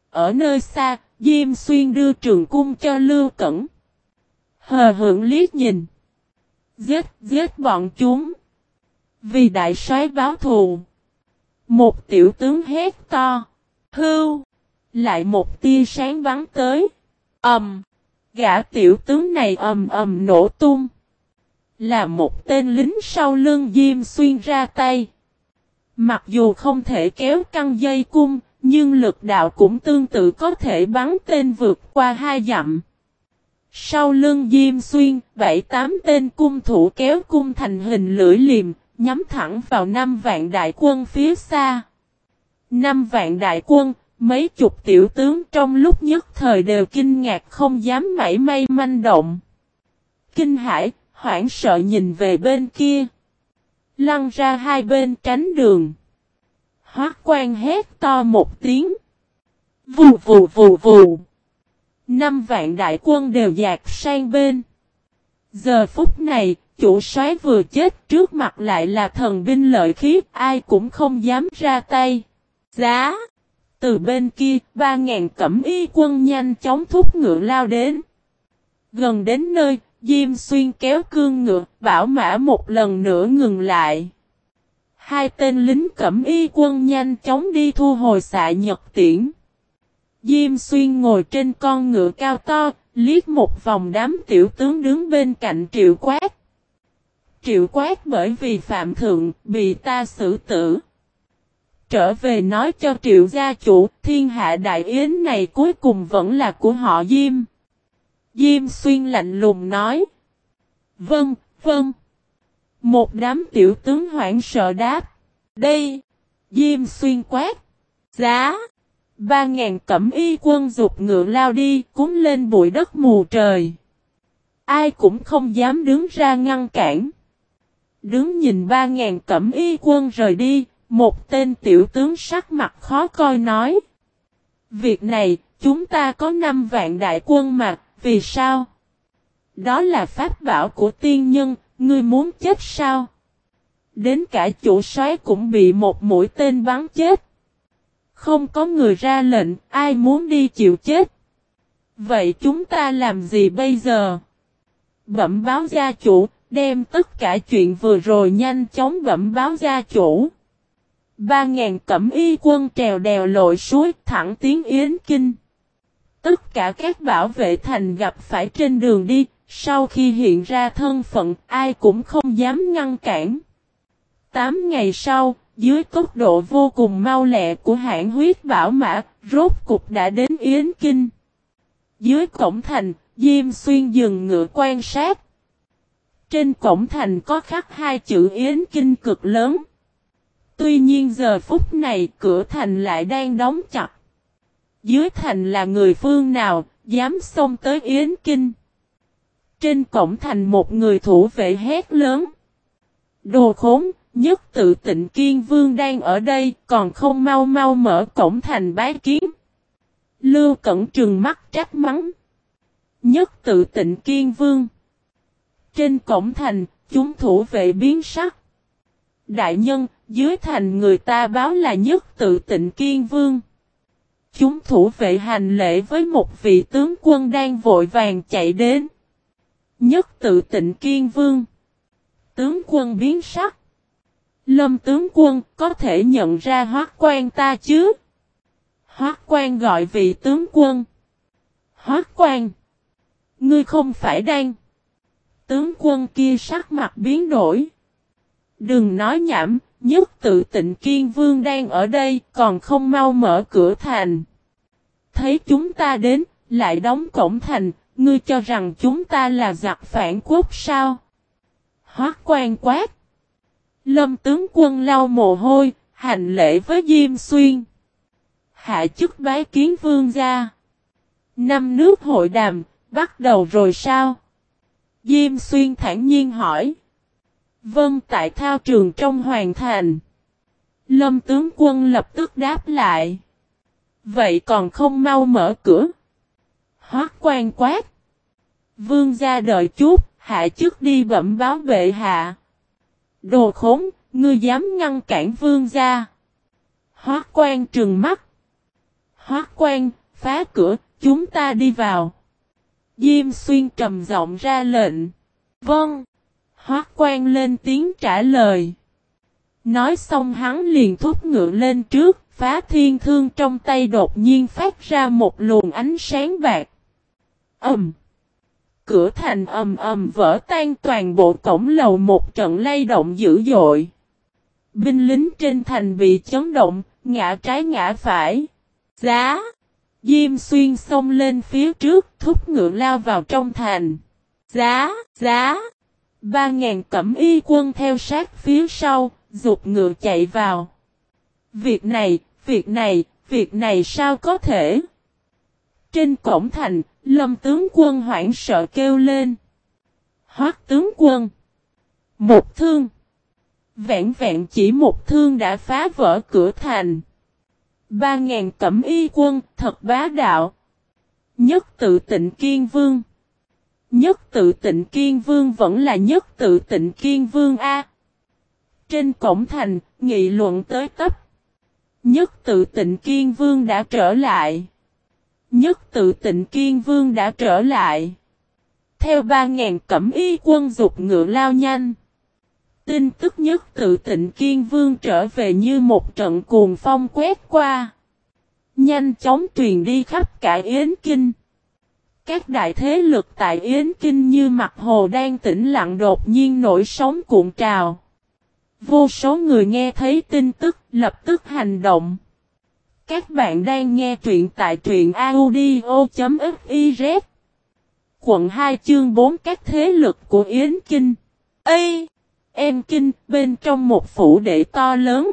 Ở nơi xa, Diêm Xuyên đưa trường cung cho Lưu Cẩn. Hờ hưởng liếc nhìn. Giết, giết bọn chúng. Vì đại soái báo thù. Một tiểu tướng hét to. Hưu. Lại một tia sáng bắn tới. Ẩm. Gã tiểu tướng này ầm ầm nổ tung. Là một tên lính sau lưng Diêm Xuyên ra tay. Mặc dù không thể kéo căng dây cung, nhưng lực đạo cũng tương tự có thể bắn tên vượt qua hai dặm. Sau lưng Diêm Xuyên, bảy tám tên cung thủ kéo cung thành hình lưỡi liềm, nhắm thẳng vào năm vạn đại quân phía xa. Năm vạn đại quân, mấy chục tiểu tướng trong lúc nhất thời đều kinh ngạc không dám mảy may manh động. Kinh hải, hoảng sợ nhìn về bên kia. Lăn ra hai bên tránh đường. Hoác quan hét to một tiếng. Vù vù vù vù. Năm vạn đại quân đều dạt sang bên. Giờ phút này, chủ soái vừa chết trước mặt lại là thần binh lợi khí, ai cũng không dám ra tay. Giá! Từ bên kia, ba ngàn cẩm y quân nhanh chóng thúc ngựa lao đến. Gần đến nơi, Diêm Xuyên kéo cương ngựa, bảo mã một lần nữa ngừng lại. Hai tên lính cẩm y quân nhanh chóng đi thu hồi xạ nhật tiễn. Diêm Xuyên ngồi trên con ngựa cao to, liếc một vòng đám tiểu tướng đứng bên cạnh triệu quát. Triệu quát bởi vì phạm thượng, bị ta xử tử. Trở về nói cho triệu gia chủ, thiên hạ đại yến này cuối cùng vẫn là của họ Diêm. Diêm xuyên lạnh lùng nói. Vâng, vâng. Một đám tiểu tướng hoảng sợ đáp. Đây. Diêm xuyên quát. Giá. Ba ngàn cẩm y quân dục ngựa lao đi, cúng lên bụi đất mù trời. Ai cũng không dám đứng ra ngăn cản. Đứng nhìn ba ngàn cẩm y quân rời đi, một tên tiểu tướng sắc mặt khó coi nói. Việc này, chúng ta có năm vạn đại quân mà, vì sao? Đó là pháp bảo của tiên nhân, ngươi muốn chết sao? Đến cả chủ soái cũng bị một mũi tên bắn chết. Không có người ra lệnh, ai muốn đi chịu chết? Vậy chúng ta làm gì bây giờ? Bẩm báo gia chủ, đem tất cả chuyện vừa rồi nhanh chóng bẩm báo gia chủ. Ba ngàn cẩm y quân trèo đèo lội suối thẳng tiến Yến Kinh. Tất cả các bảo vệ thành gặp phải trên đường đi, sau khi hiện ra thân phận ai cũng không dám ngăn cản. Tám ngày sau, dưới tốc độ vô cùng mau lẹ của hãng huyết bảo mã, rốt cục đã đến Yến Kinh. Dưới cổng thành, Diêm Xuyên dừng ngựa quan sát. Trên cổng thành có khắc hai chữ Yến Kinh cực lớn. Tuy nhiên giờ phút này cửa thành lại đang đóng chặt. Dưới thành là người phương nào, dám xông tới Yến Kinh. Trên cổng thành một người thủ vệ hét lớn. Đồ khốn, nhất tự tịnh kiên vương đang ở đây, còn không mau mau mở cổng thành bái kiến. Lưu cẩn trừng mắt trách mắng. Nhất tự tịnh kiên vương. Trên cổng thành, chúng thủ vệ biến sắc. Đại nhân, dưới thành người ta báo là nhất tự tịnh kiên vương. Chúng thủ vệ hành lễ với một vị tướng quân đang vội vàng chạy đến. Nhất tự tịnh kiên vương. Tướng quân biến sắc. Lâm tướng quân có thể nhận ra hoác quan ta chứ? Hoác quan gọi vị tướng quân. Hoác quan. Ngươi không phải đang. Tướng quân kia sắc mặt biến đổi. Đừng nói nhảm, nhất tự tịnh kiên vương đang ở đây còn không mau mở cửa thành. Thấy chúng ta đến, lại đóng cổng thành, ngươi cho rằng chúng ta là giặc phản quốc sao? Hoác quan quát. Lâm tướng quân lau mồ hôi, hành lễ với Diêm Xuyên. Hạ chức bái kiến vương gia. Năm nước hội đàm, bắt đầu rồi sao? Diêm Xuyên thản nhiên hỏi. Vâng tại thao trường trong hoàn thành. Lâm tướng quân lập tức đáp lại. Vậy còn không mau mở cửa. Hoác quan quát. Vương gia đợi chút, hạ chức đi bẩm báo bệ hạ. Đồ khốn, ngươi dám ngăn cản vương gia. Hoác quan trừng mắt. Hoác quan, phá cửa, chúng ta đi vào. Diêm xuyên trầm giọng ra lệnh. Vâng. Hoác quan lên tiếng trả lời. Nói xong hắn liền thúc ngựa lên trước, phá thiên thương trong tay đột nhiên phát ra một luồng ánh sáng bạc. Ẩm. Cửa thành ầm ầm vỡ tan toàn bộ cổng lầu một trận lay động dữ dội. Binh lính trên thành bị chấn động, ngã trái ngã phải. Giá! Diêm xuyên xông lên phía trước, thúc ngựa lao vào trong thành. Giá! Giá! Ba ngàn cẩm y quân theo sát phía sau, dục ngựa chạy vào. Việc này, việc này, việc này sao có thể? Trên cổng thành, lâm tướng quân hoảng sợ kêu lên. Hoác tướng quân! Một thương! Vẹn vẹn chỉ một thương đã phá vỡ cửa thành. Ba ngàn cẩm y quân, thật bá đạo. Nhất tự tịnh kiên vương. Nhất tự tịnh kiên vương vẫn là nhất tự tịnh kiên vương A. Trên cổng thành, nghị luận tới tấp. Nhất tự tịnh kiên vương đã trở lại. Nhất tự tịnh kiên vương đã trở lại. Theo ba ngàn cẩm y quân dục ngựa lao nhanh. Tin tức nhất tự tịnh kiên vương trở về như một trận cuồng phong quét qua. Nhanh chóng truyền đi khắp cả Yến Kinh. Các đại thế lực tại Yến Kinh như mặt hồ đang tĩnh lặng đột nhiên nổi sóng cuộn trào. Vô số người nghe thấy tin tức, lập tức hành động. Các bạn đang nghe truyện tại truyện audio.fiz Quận 2 chương 4 các thế lực của Yến Kinh. Ê! Em Kinh, bên trong một phủ đệ to lớn.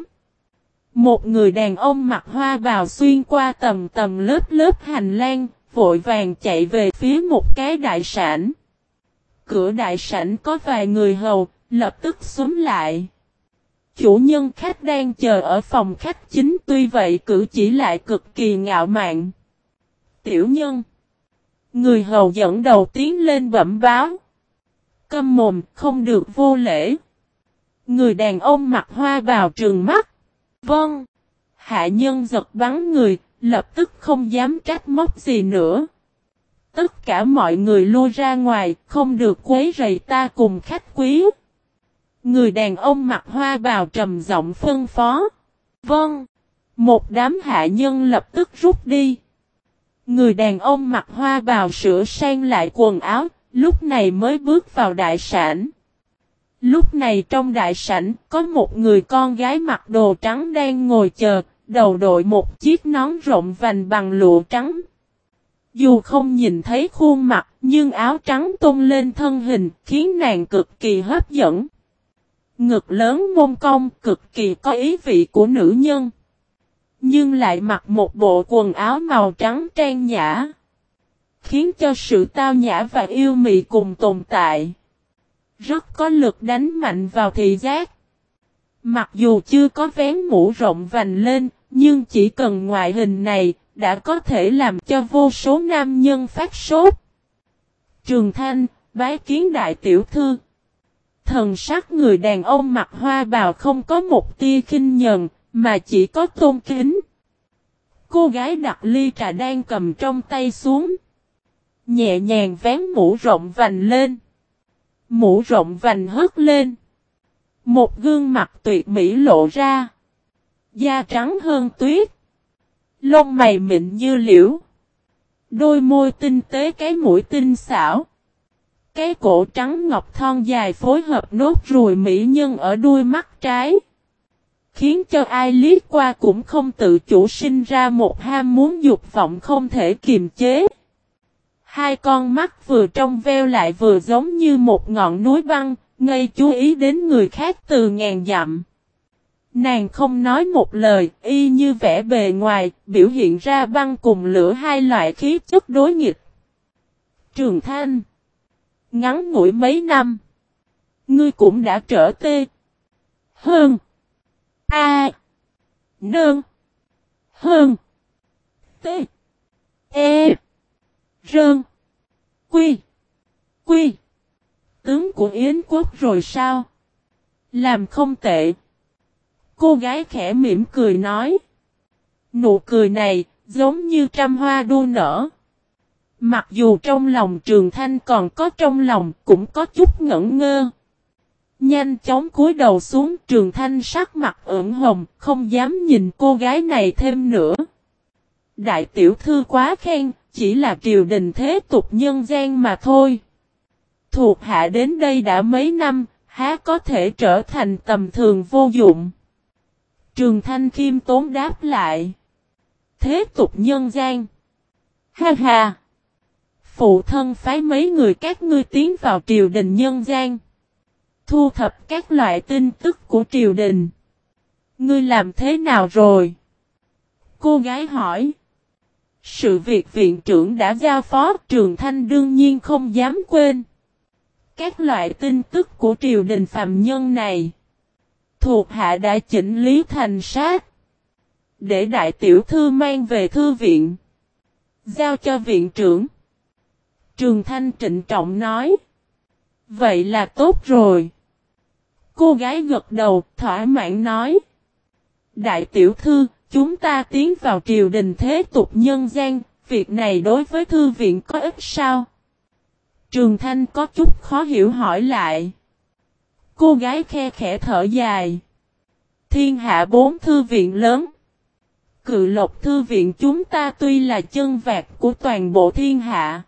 Một người đàn ông mặc hoa bào xuyên qua tầm tầm lớp lớp hành lang, Vội vàng chạy về phía một cái đại sảnh. Cửa đại sảnh có vài người hầu, Lập tức xuống lại. Chủ nhân khách đang chờ ở phòng khách chính tuy vậy cử chỉ lại cực kỳ ngạo mạn. Tiểu nhân. Người hầu dẫn đầu tiến lên bẩm báo. Câm mồm không được vô lễ. Người đàn ông mặc hoa vào trường mắt. Vâng. Hạ nhân giật bắn người, lập tức không dám trách móc gì nữa. Tất cả mọi người lui ra ngoài, không được quấy rầy ta cùng khách quý. Người đàn ông mặc hoa bào trầm giọng phân phó. Vâng. Một đám hạ nhân lập tức rút đi. Người đàn ông mặc hoa bào sửa sang lại quần áo, lúc này mới bước vào đại sảnh. Lúc này trong đại sảnh có một người con gái mặc đồ trắng đang ngồi chờ, đầu đội một chiếc nón rộng vành bằng lụa trắng. Dù không nhìn thấy khuôn mặt, nhưng áo trắng tôn lên thân hình, khiến nàng cực kỳ hấp dẫn. Ngực lớn mông cong cực kỳ có ý vị của nữ nhân. Nhưng lại mặc một bộ quần áo màu trắng trang nhã. Khiến cho sự tao nhã và yêu mị cùng tồn tại. Rất có lực đánh mạnh vào thị giác. Mặc dù chưa có vén mũ rộng vành lên, nhưng chỉ cần ngoại hình này, đã có thể làm cho vô số nam nhân phát sốt. Trường Thanh, bái kiến đại tiểu thư. Thần sắc người đàn ông mặc hoa bào không có một tia khinh nhờn, mà chỉ có tôn kính. Cô gái đặt ly trà đang cầm trong tay xuống. Nhẹ nhàng vén mũ rộng vành lên. Mũ rộng vành hất lên. Một gương mặt tuyệt mỹ lộ ra. Da trắng hơn tuyết. Lông mày mịn như liễu. Đôi môi tinh tế cái mũi tinh xảo. Cái cổ trắng ngọc thon dài phối hợp nốt ruồi mỹ nhân ở đuôi mắt trái. Khiến cho ai liếc qua cũng không tự chủ sinh ra một ham muốn dục vọng không thể kiềm chế. Hai con mắt vừa trong veo lại vừa giống như một ngọn núi băng, ngây chú ý đến người khác từ ngàn dặm. Nàng không nói một lời, y như vẻ bề ngoài, biểu hiện ra băng cùng lửa hai loại khí chất đối nghịch. Trường Thanh Ngắn ngủi mấy năm, ngươi cũng đã trở tê. Hơn. A. Nương. Hơn. T. E. Rơn. Quy. Quy. Tướng của Yến quốc rồi sao? Làm không tệ. Cô gái khẽ mỉm cười nói. Nụ cười này, giống như trăm hoa đua nở. Mặc dù trong lòng trường thanh còn có trong lòng, cũng có chút ngẩn ngơ. Nhanh chóng cúi đầu xuống trường thanh sắc mặt ửng hồng, không dám nhìn cô gái này thêm nữa. Đại tiểu thư quá khen, chỉ là triều đình thế tục nhân gian mà thôi. Thuộc hạ đến đây đã mấy năm, há có thể trở thành tầm thường vô dụng. Trường Thanh Khiêm tốn đáp lại. Thế tục nhân gian. Ha ha. Phụ thân phái mấy người các ngươi tiến vào triều đình nhân gian. Thu thập các loại tin tức của triều đình. Ngươi làm thế nào rồi? Cô gái hỏi. Sự việc viện trưởng đã giao phó, Trường Thanh đương nhiên không dám quên. Các loại tin tức của triều đình phạm nhân này. Thuộc hạ đã chỉnh lý thành sát. Để đại tiểu thư mang về thư viện. Giao cho viện trưởng. Trường Thanh trịnh trọng nói. Vậy là tốt rồi. Cô gái gật đầu, thỏa mãn nói. Đại tiểu thư, chúng ta tiến vào triều đình thế tục nhân gian, việc này đối với thư viện có ích sao? Trường Thanh có chút khó hiểu hỏi lại. Cô gái khe khẽ thở dài. Thiên hạ bốn thư viện lớn. Cự lộc thư viện chúng ta tuy là chân vạc của toàn bộ thiên hạ.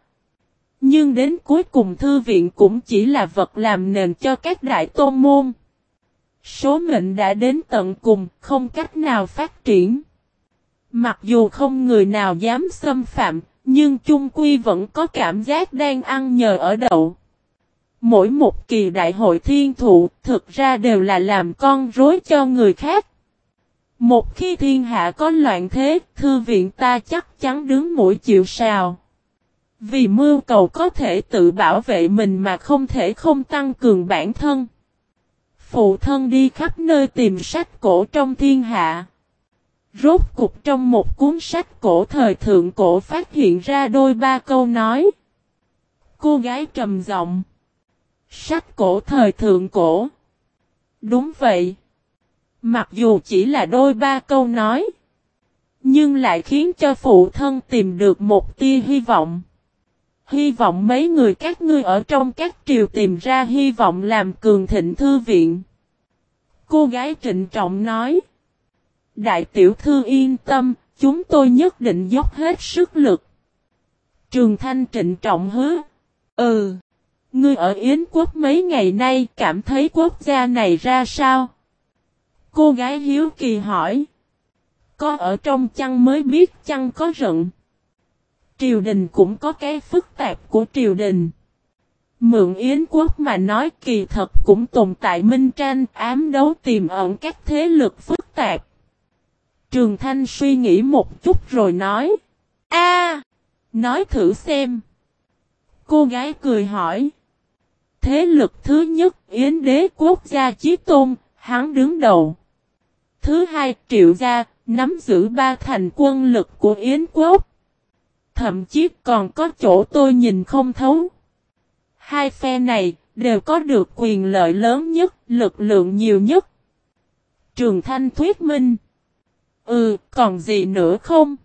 Nhưng đến cuối cùng thư viện cũng chỉ là vật làm nền cho các đại tôn môn. Số mệnh đã đến tận cùng, không cách nào phát triển. Mặc dù không người nào dám xâm phạm, nhưng chung quy vẫn có cảm giác đang ăn nhờ ở đậu. Mỗi một kỳ đại hội thiên thụ thực ra đều là làm con rối cho người khác. Một khi thiên hạ có loạn thế, thư viện ta chắc chắn đứng mũi chịu sào. Vì mưu cầu có thể tự bảo vệ mình mà không thể không tăng cường bản thân. Phụ thân đi khắp nơi tìm sách cổ trong thiên hạ. Rốt cục trong một cuốn sách cổ thời thượng cổ phát hiện ra đôi ba câu nói. Cô gái trầm giọng. Sách cổ thời thượng cổ. Đúng vậy. Mặc dù chỉ là đôi ba câu nói. Nhưng lại khiến cho phụ thân tìm được một tia hy vọng. Hy vọng mấy người các ngươi ở trong các triều tìm ra hy vọng làm cường thịnh thư viện. Cô gái trịnh trọng nói. Đại tiểu thư yên tâm, chúng tôi nhất định dốc hết sức lực. Trường Thanh trịnh trọng hứa. Ừ. Ngươi ở Yến quốc mấy ngày nay cảm thấy quốc gia này ra sao? Cô gái hiếu kỳ hỏi. Có ở trong chăn mới biết chăn có rận. Triều đình cũng có cái phức tạp của triều đình. Mượn Yến quốc mà nói kỳ thật cũng tồn tại minh tranh ám đấu tìm ẩn các thế lực phức tạp. Trường Thanh suy nghĩ một chút rồi nói. a nói thử xem. Cô gái cười hỏi. Thế lực thứ nhất Yến đế quốc gia chí tôn, hắn đứng đầu. Thứ hai triệu gia, nắm giữ ba thành quân lực của Yến quốc. Thậm chí còn có chỗ tôi nhìn không thấu. Hai phe này, đều có được quyền lợi lớn nhất, lực lượng nhiều nhất. Trường Thanh thuyết minh. Ừ, còn gì nữa không?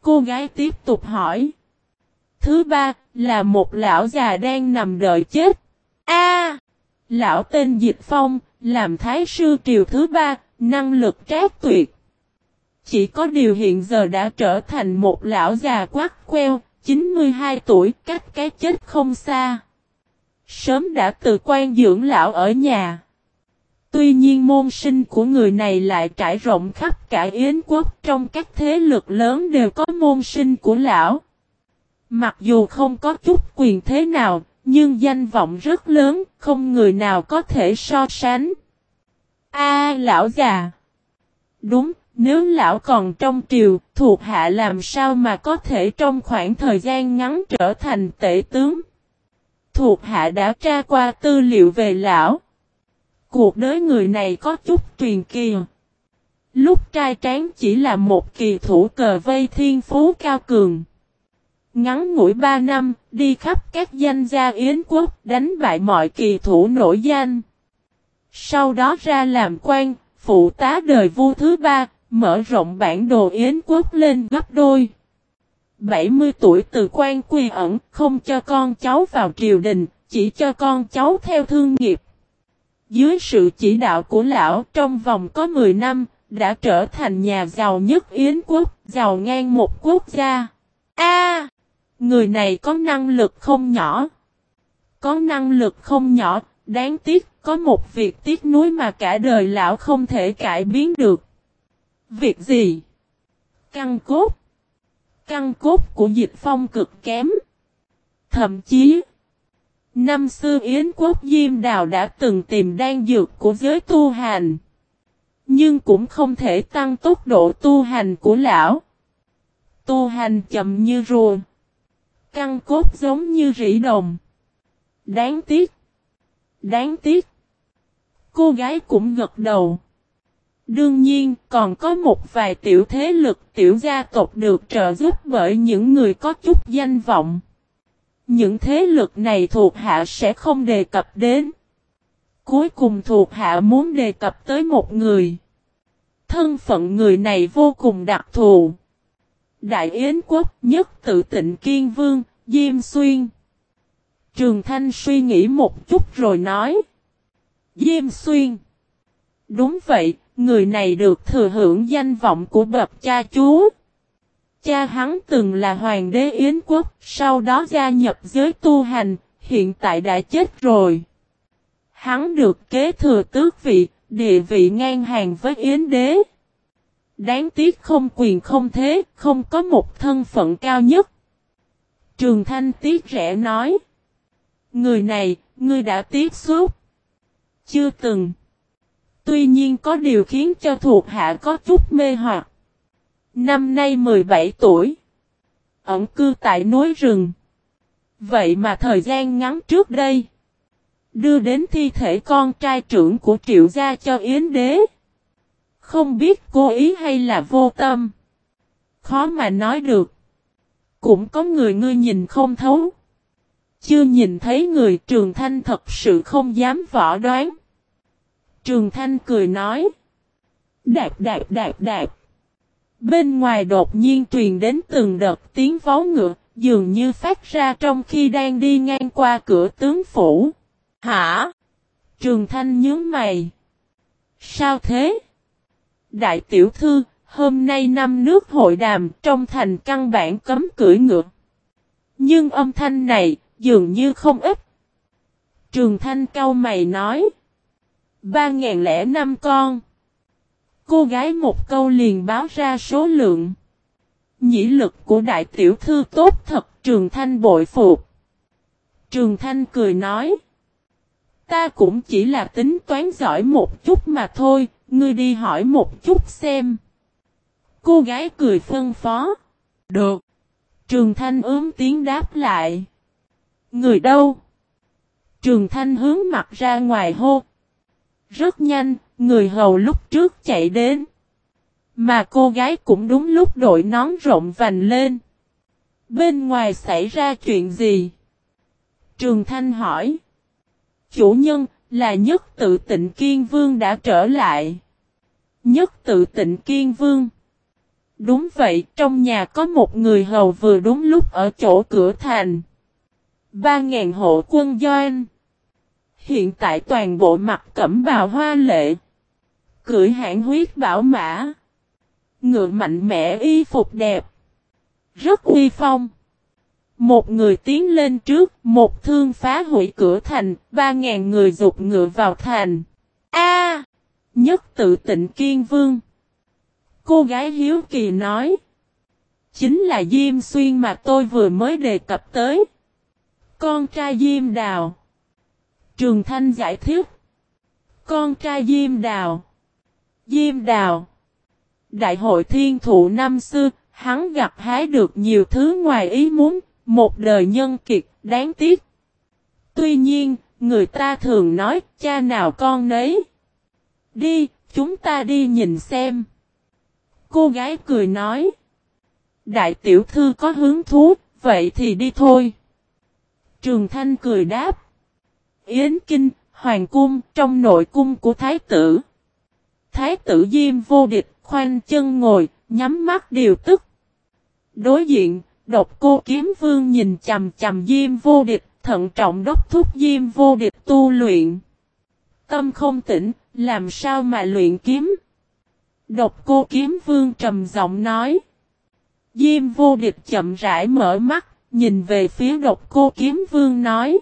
Cô gái tiếp tục hỏi. Thứ ba, là một lão già đang nằm đợi chết. A, Lão tên Dịch Phong, làm thái sư triều thứ ba, năng lực trác tuyệt. Chỉ có điều hiện giờ đã trở thành một lão già quắc queo, 92 tuổi, cách cái chết không xa. Sớm đã từ quan dưỡng lão ở nhà. Tuy nhiên môn sinh của người này lại trải rộng khắp cả Yến quốc trong các thế lực lớn đều có môn sinh của lão. Mặc dù không có chút quyền thế nào, nhưng danh vọng rất lớn, không người nào có thể so sánh. A lão già! Đúng, nếu lão còn trong triều, thuộc hạ làm sao mà có thể trong khoảng thời gian ngắn trở thành tể tướng? Thuộc hạ đã tra qua tư liệu về lão. Cuộc đời người này có chút truyền kỳ. Lúc trai tráng chỉ là một kỳ thủ cờ vây thiên phú cao cường. Ngắn ngủi ba năm, đi khắp các danh gia Yến quốc, đánh bại mọi kỳ thủ nổi danh. Sau đó ra làm quan, phụ tá đời vua thứ ba, mở rộng bản đồ Yến quốc lên gấp đôi. 70 tuổi từ quan quy ẩn, không cho con cháu vào triều đình, chỉ cho con cháu theo thương nghiệp. Dưới sự chỉ đạo của lão trong vòng có 10 năm, đã trở thành nhà giàu nhất Yến quốc, giàu ngang một quốc gia. A, Người này có năng lực không nhỏ. Có năng lực không nhỏ, đáng tiếc có một việc tiếc nuối mà cả đời lão không thể cải biến được. Việc gì? Căn cốt. Căn cốt của dịch phong cực kém. Thậm chí, năm xưa Yến quốc Diêm Đào đã từng tìm đan dược của giới tu hành. Nhưng cũng không thể tăng tốc độ tu hành của lão. Tu hành chậm như rùa. Căn cốt giống như rỉ đồng. Đáng tiếc. Đáng tiếc. Cô gái cũng gật đầu. Đương nhiên, còn có một vài tiểu thế lực tiểu gia tộc được trợ giúp bởi những người có chút danh vọng. Những thế lực này thuộc hạ sẽ không đề cập đến. Cuối cùng thuộc hạ muốn đề cập tới một người. Thân phận người này vô cùng đặc thù. Đại Yến quốc nhất tự tịnh Kiên Vương, Diêm Xuyên. Trường Thanh suy nghĩ một chút rồi nói. Diêm Xuyên. Đúng vậy, người này được thừa hưởng danh vọng của bậc cha chú. Cha hắn từng là hoàng đế Yến quốc, sau đó gia nhập giới tu hành, hiện tại đã chết rồi. Hắn được kế thừa tước vị, địa vị ngang hàng với Yến đế. Đáng tiếc không quyền không thế, không có một thân phận cao nhất. Trường Thanh tiếc rẻ nói. Người này, ngươi đã tiếp xúc. Chưa từng. Tuy nhiên có điều khiến cho thuộc hạ có chút mê hoặc. Năm nay 17 tuổi. Ẩn cư tại núi rừng. Vậy mà thời gian ngắn trước đây. Đưa đến thi thể con trai trưởng của triệu gia cho Yến đế. Không biết cố ý hay là vô tâm. Khó mà nói được. Cũng có người ngươi nhìn không thấu. Chưa nhìn thấy người Trường Thanh thật sự không dám võ đoán. Trường Thanh cười nói. Đạp đạp đạp đạp. Bên ngoài đột nhiên truyền đến từng đợt tiếng vó ngựa, dường như phát ra trong khi đang đi ngang qua cửa tướng phủ. Hả? Trường Thanh nhớ mày. Sao thế? Đại tiểu thư, hôm nay năm nước hội đàm trong thành căn bản cấm cưỡi ngựa. Nhưng âm thanh này, dường như không ít. Trường Thanh cau mày nói. Ba ngàn lẻ năm con. Cô gái một câu liền báo ra số lượng. Nhĩ lực của đại tiểu thư tốt thật Trường Thanh bội phục. Trường Thanh cười nói. Ta cũng chỉ là tính toán giỏi một chút mà thôi, ngươi đi hỏi một chút xem. Cô gái cười phân phó. Được. Trường Thanh ướm tiếng đáp lại. Người đâu? Trường Thanh hướng mặt ra ngoài hô. Rất nhanh, người hầu lúc trước chạy đến. Mà cô gái cũng đúng lúc đội nón rộng vành lên. Bên ngoài xảy ra chuyện gì? Trường Thanh hỏi. Chủ nhân, là nhất tự tịnh kiên vương đã trở lại. Nhất tự tịnh kiên vương. Đúng vậy, trong nhà có một người hầu vừa đúng lúc ở chỗ cửa thành. Ba ngàn hộ quân doanh. Hiện tại toàn bộ mặt cẩm bào hoa lệ. Cưỡi hãng huyết bảo mã. Ngựa mạnh mẽ y phục đẹp. Rất uy phong. Một người tiến lên trước, một thương phá hủy cửa thành, ba ngàn người dục ngựa vào thành. A! nhất tự tịnh kiên vương. Cô gái hiếu kỳ nói. Chính là Diêm Xuyên mà tôi vừa mới đề cập tới. Con trai Diêm Đào. Trường Thanh giải thích. Con trai Diêm Đào. Diêm Đào. Đại hội thiên thụ năm xưa, hắn gặp hái được nhiều thứ ngoài ý muốn, một đời nhân kiệt, đáng tiếc. Tuy nhiên, người ta thường nói, cha nào con nấy. Đi, chúng ta đi nhìn xem. Cô gái cười nói. Đại tiểu thư có hứng thú, vậy thì đi thôi. Trường Thanh cười đáp. Yến Kinh, Hoàng Cung, trong nội cung của Thái tử. Thái tử Diêm vô địch, khoanh chân ngồi, nhắm mắt điều tức. Đối diện, độc cô kiếm vương nhìn chầm chầm Diêm vô địch, thận trọng đốc thúc Diêm vô địch tu luyện. Tâm không tỉnh, làm sao mà luyện kiếm? Độc cô kiếm vương trầm giọng nói. Diêm vô địch chậm rãi mở mắt, nhìn về phía độc cô kiếm vương nói.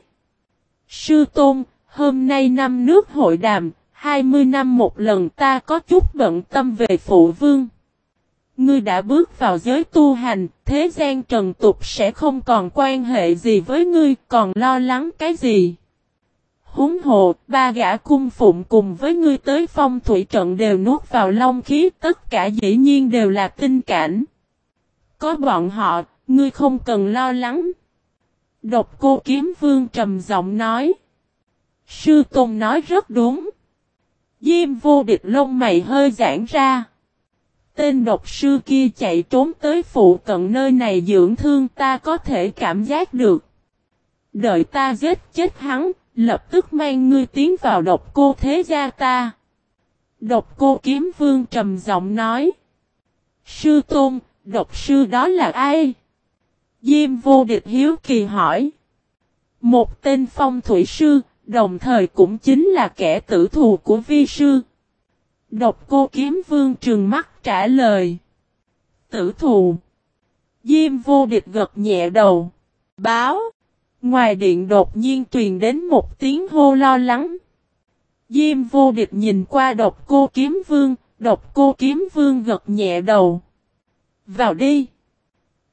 Sư Tôn, hôm nay năm nước hội đàm, 20 năm một lần ta có chút bận tâm về phụ vương. Ngươi đã bước vào giới tu hành, thế gian trần tục sẽ không còn quan hệ gì với ngươi, còn lo lắng cái gì? Húng hồ, ba gã cung phụng cùng với ngươi tới phong thủy trận đều nuốt vào long khí, tất cả dĩ nhiên đều là tinh cảnh. Có bọn họ, ngươi không cần lo lắng. Độc cô kiếm vương trầm giọng nói. Sư Tôn nói rất đúng. Diêm vô địch lông mày hơi giãn ra. Tên độc sư kia chạy trốn tới phụ cận nơi này dưỡng thương ta có thể cảm giác được. Đợi ta giết chết hắn, lập tức mang ngươi tiến vào độc cô thế gia ta. Độc cô kiếm vương trầm giọng nói. Sư tôn, độc sư đó là ai? Diêm vô địch hiếu kỳ hỏi. Một tên phong thủy sư, đồng thời cũng chính là kẻ tử thù của vi sư. Độc cô kiếm vương trừng mắt trả lời. Tử thù. Diêm vô địch gật nhẹ đầu. Báo. Ngoài điện đột nhiên truyền đến một tiếng hô lo lắng. Diêm vô địch nhìn qua độc cô kiếm vương, độc cô kiếm vương gật nhẹ đầu. Vào đi.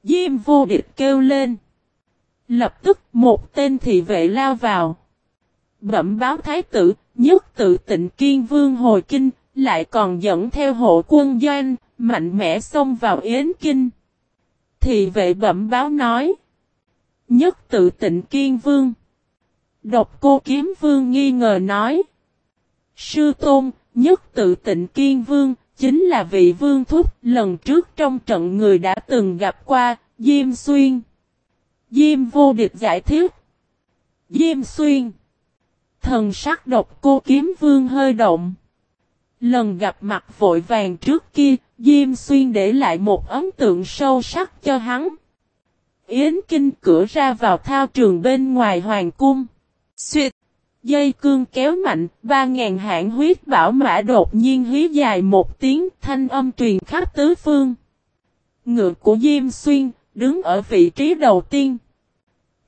Diêm vô địch kêu lên. Lập tức một tên thị vệ lao vào. Bẩm báo thái tử, nhất tự tịnh kiên vương hồi kinh, lại còn dẫn theo hộ quân doanh, mạnh mẽ xông vào Yến Kinh. Thị vệ bẩm báo nói. Nhất tự tịnh kiên vương. Độc cô kiếm vương nghi ngờ nói. Sư tôn, nhất tự tịnh kiên vương, chính là vị vương thúc lần trước trong trận người đã từng gặp qua, Diêm Xuyên. Diêm vô địch giải thích. Diêm Xuyên. Thần sắc độc cô kiếm vương hơi động. Lần gặp mặt vội vàng trước kia, Diêm Xuyên để lại một ấn tượng sâu sắc cho hắn. Yến Kinh cửa ra vào thao trường bên ngoài hoàng cung. Xuyệt. Dây cương kéo mạnh, ba ngàn hạng huyết bảo mã đột nhiên hí dài một tiếng thanh âm truyền khắp tứ phương. Ngựa của Diêm Xuyên, đứng ở vị trí đầu tiên.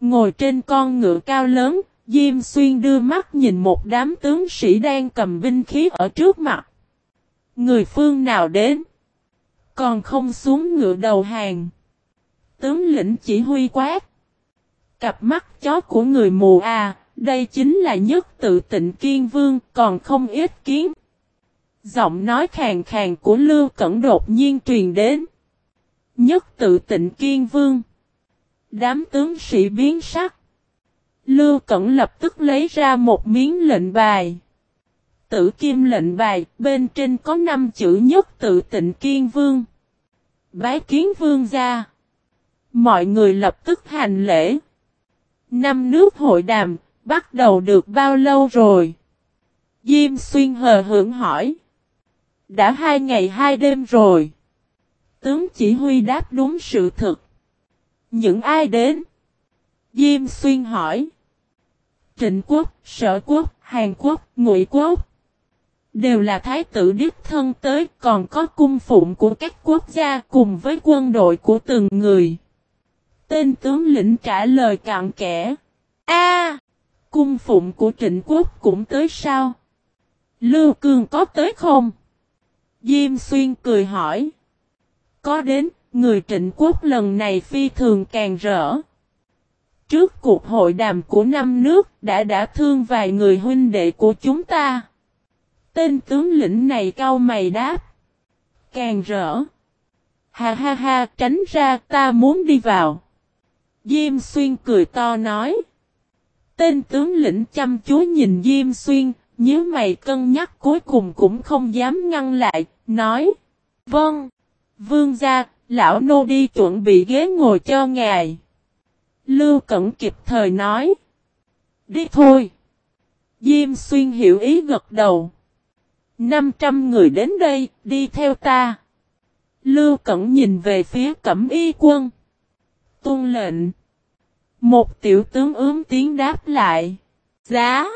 Ngồi trên con ngựa cao lớn, Diêm Xuyên đưa mắt nhìn một đám tướng sĩ đang cầm binh khí ở trước mặt. Người phương nào đến? Còn không xuống ngựa đầu hàng. Tướng lĩnh chỉ huy quát. Cặp mắt chó của người mù à, đây chính là nhất tự tịnh kiên vương, còn không ít kiến. Giọng nói khàn khàn của Lưu Cẩn đột nhiên truyền đến. Nhất tự tịnh kiên vương. Đám tướng sĩ biến sắc. Lưu Cẩn lập tức lấy ra một miếng lệnh bài. Tử kim lệnh bài, bên trên có năm chữ nhất tự tịnh kiên vương. Bái kiến vương ra. Mọi người lập tức hành lễ. Năm nước hội đàm, bắt đầu được bao lâu rồi? Diêm xuyên hờ hưởng hỏi. Đã hai ngày hai đêm rồi. Tướng chỉ huy đáp đúng sự thực. Những ai đến? Diêm xuyên hỏi. Trịnh quốc, sở quốc, Hàn Quốc, Ngụy Quốc. Đều là thái tử đích thân tới còn có cung phụng của các quốc gia cùng với quân đội của từng người. Tên tướng lĩnh trả lời cạn kẽ. A, cung phụng của trịnh quốc cũng tới sao? Lưu Cương có tới không? Diêm Xuyên cười hỏi. Có đến, người trịnh quốc lần này phi thường càng rỡ. Trước cuộc hội đàm của năm nước đã đã thương vài người huynh đệ của chúng ta. Tên tướng lĩnh này cao mày đáp. Càng rỡ. Ha ha ha tránh ra ta muốn đi vào. Diêm xuyên cười to nói. Tên tướng lĩnh chăm chú nhìn Diêm xuyên, nhớ mày cân nhắc cuối cùng cũng không dám ngăn lại, nói. Vâng. Vương gia, lão nô đi chuẩn bị ghế ngồi cho ngài. Lưu Cẩn kịp thời nói. Đi thôi. Diêm xuyên hiểu ý gật đầu. 500 người đến đây, đi theo ta. Lưu Cẩn nhìn về phía cẩm y quân. Tôn lệnh. Một tiểu tướng ướm tiếng đáp lại. Giá.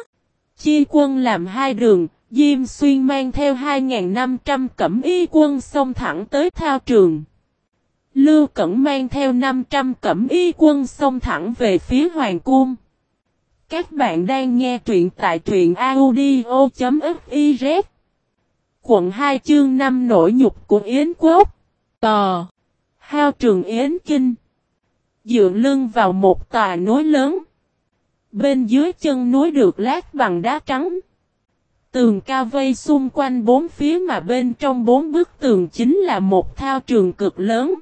Chi quân làm hai đường, Diêm Xuyên mang theo 2.500 cẩm y quân xông thẳng tới thao trường. Lưu Cẩn mang theo 500 cẩm y quân xông thẳng về phía Hoàng Cung. Các bạn đang nghe truyện tại truyện audio.fiz Quận 2 chương 5 nổi nhục của Yến Quốc Tò Hao trường Yến Kinh Dựa lưng vào một tòa núi lớn Bên dưới chân núi được lát bằng đá trắng Tường cao vây xung quanh bốn phía mà bên trong bốn bức tường chính là một thao trường cực lớn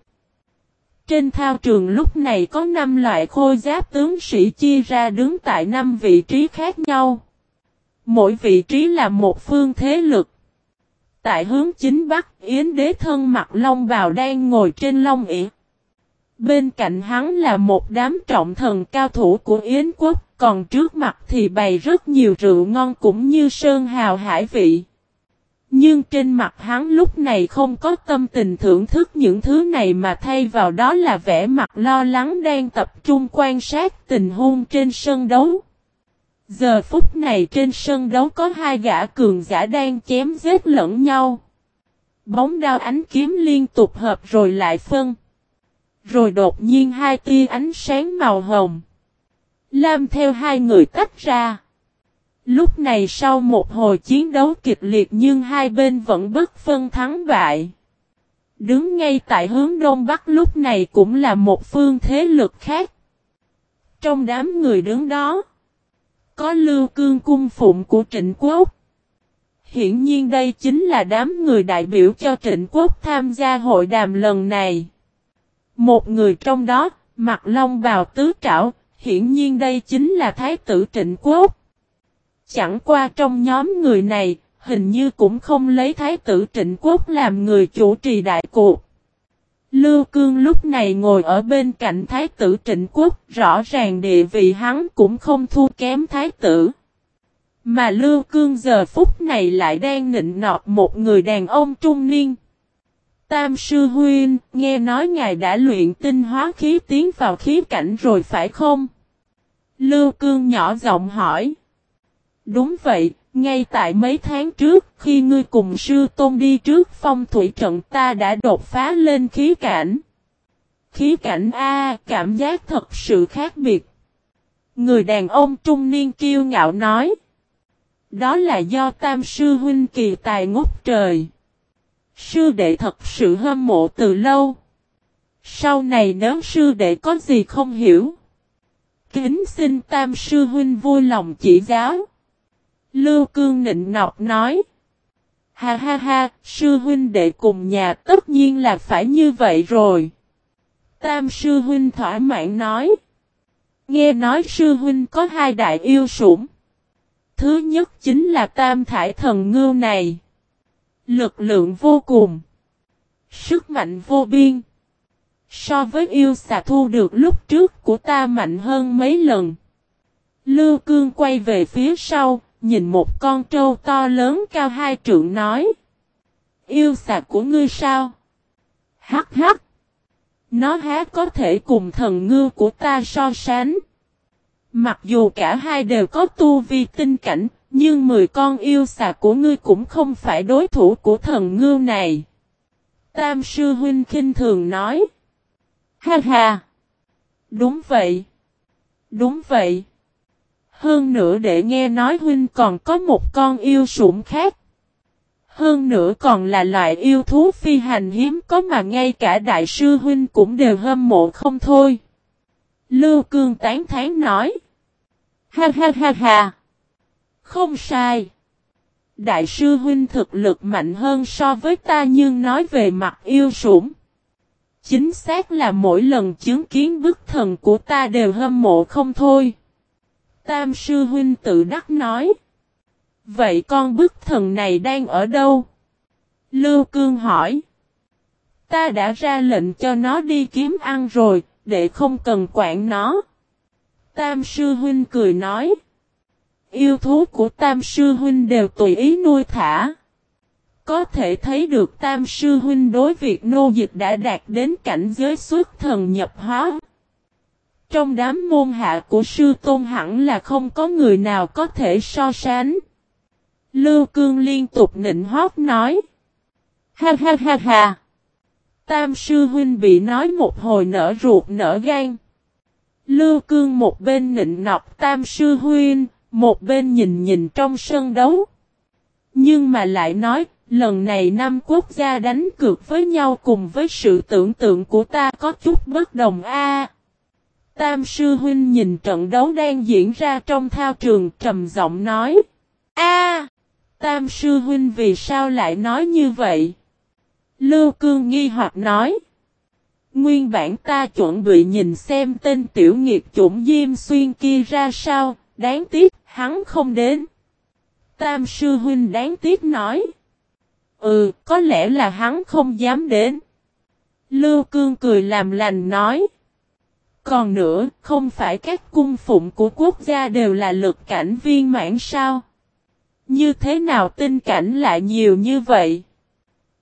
trên thao trường lúc này có 5 loại khôi giáp tướng sĩ chia ra đứng tại 5 vị trí khác nhau. Mỗi vị trí là một phương thế lực. Tại hướng chính bắc, Yến đế thân mặt long bào đang ngồi trên long ỉa. Bên cạnh hắn là một đám trọng thần cao thủ của Yến quốc, còn trước mặt thì bày rất nhiều rượu ngon cũng như sơn hào hải vị. Nhưng trên mặt hắn lúc này không có tâm tình thưởng thức những thứ này mà thay vào đó là vẻ mặt lo lắng đang tập trung quan sát tình huống trên sân đấu. Giờ phút này trên sân đấu có hai gã cường giả đang chém giết lẫn nhau. Bóng đao ánh kiếm liên tục hợp rồi lại phân. Rồi đột nhiên hai tia ánh sáng màu hồng. Lam theo hai người tách ra. Lúc này sau một hồi chiến đấu kịch liệt nhưng hai bên vẫn bất phân thắng bại. Đứng ngay tại hướng đông bắc lúc này cũng là một phương thế lực khác. Trong đám người đứng đó, có lưu cương cung phụng của trịnh quốc. Hiển nhiên đây chính là đám người đại biểu cho trịnh quốc tham gia hội đàm lần này. Một người trong đó, mặt long bào tứ trảo, hiển nhiên đây chính là thái tử trịnh quốc. Chẳng qua trong nhóm người này, hình như cũng không lấy thái tử trịnh quốc làm người chủ trì đại cuộc. Lưu Cương lúc này ngồi ở bên cạnh thái tử trịnh quốc, rõ ràng địa vị hắn cũng không thua kém thái tử. Mà Lưu Cương giờ phút này lại đang nịnh nọt một người đàn ông trung niên. Tam sư huyên nghe nói ngài đã luyện tinh hóa khí tiến vào khí cảnh rồi phải không? Lưu Cương nhỏ giọng hỏi. Đúng vậy, ngay tại mấy tháng trước khi ngươi cùng sư tôn đi trước phong thủy trận ta đã đột phá lên khí cảnh. Khí cảnh A, cảm giác thật sự khác biệt. Người đàn ông trung niên kiêu ngạo nói. Đó là do tam sư huynh kỳ tài ngút trời. Sư đệ thật sự hâm mộ từ lâu. Sau này nếu sư đệ có gì không hiểu. Kính xin tam sư huynh vui lòng chỉ giáo. Lưu Cương nịnh nọt nói. Ha ha ha, sư huynh đệ cùng nhà tất nhiên là phải như vậy rồi. Tam sư huynh thỏa mãn nói. Nghe nói sư huynh có hai đại yêu sủng. Thứ nhất chính là tam thải thần ngưu này. Lực lượng vô cùng. Sức mạnh vô biên. So với yêu xà thu được lúc trước của ta mạnh hơn mấy lần. Lưu Cương quay về phía sau, nhìn một con trâu to lớn cao hai trượng nói. Yêu xà của ngươi sao? Hắc hắc. Nó há có thể cùng thần ngư của ta so sánh. Mặc dù cả hai đều có tu vi tinh cảnh, nhưng 10 con yêu xà của ngươi cũng không phải đối thủ của thần ngư này. Tam sư huynh khinh thường nói. Ha ha. Đúng vậy. Đúng vậy. Hơn nữa để nghe nói huynh còn có một con yêu sủng khác. Hơn nữa còn là loại yêu thú phi hành hiếm có mà ngay cả đại sư huynh cũng đều hâm mộ không thôi. Lưu Cương tán thán nói. Ha ha ha ha. Không sai. Đại sư huynh thực lực mạnh hơn so với ta nhưng nói về mặt yêu sủng. Chính xác là mỗi lần chứng kiến bức thần của ta đều hâm mộ không thôi. Tam sư huynh tự đắc nói. Vậy con bức thần này đang ở đâu? Lưu Cương hỏi. Ta đã ra lệnh cho nó đi kiếm ăn rồi, để không cần quản nó. Tam sư huynh cười nói. Yêu thú của tam sư huynh đều tùy ý nuôi thả. Có thể thấy được tam sư huynh đối việc nô dịch đã đạt đến cảnh giới xuất thần nhập hóa. Trong đám môn hạ của sư tôn hẳn là không có người nào có thể so sánh. Lưu Cương liên tục nịnh hót nói. Ha ha ha ha. Tam sư huynh bị nói một hồi nở ruột nở gan. Lưu Cương một bên nịnh nọc tam sư huynh, một bên nhìn nhìn trong sân đấu. Nhưng mà lại nói, lần này năm quốc gia đánh cược với nhau cùng với sự tưởng tượng của ta có chút bất đồng a. Tam sư huynh nhìn trận đấu đang diễn ra trong thao trường trầm giọng nói. A, Tam sư huynh vì sao lại nói như vậy? Lưu Cương nghi hoặc nói. Nguyên bản ta chuẩn bị nhìn xem tên tiểu nghiệt chủng Diêm Xuyên kia ra sao, đáng tiếc hắn không đến. Tam sư huynh đáng tiếc nói. Ừ, có lẽ là hắn không dám đến. Lưu Cương cười làm lành nói. Còn nữa, không phải các cung phụng của quốc gia đều là lực cảnh viên mãn sao? Như thế nào tinh cảnh lại nhiều như vậy?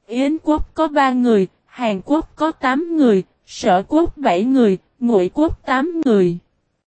Yến quốc có 3 người, Hàn Quốc có 8 người, Sở Quốc 7 người, Ngụy Quốc 8 người.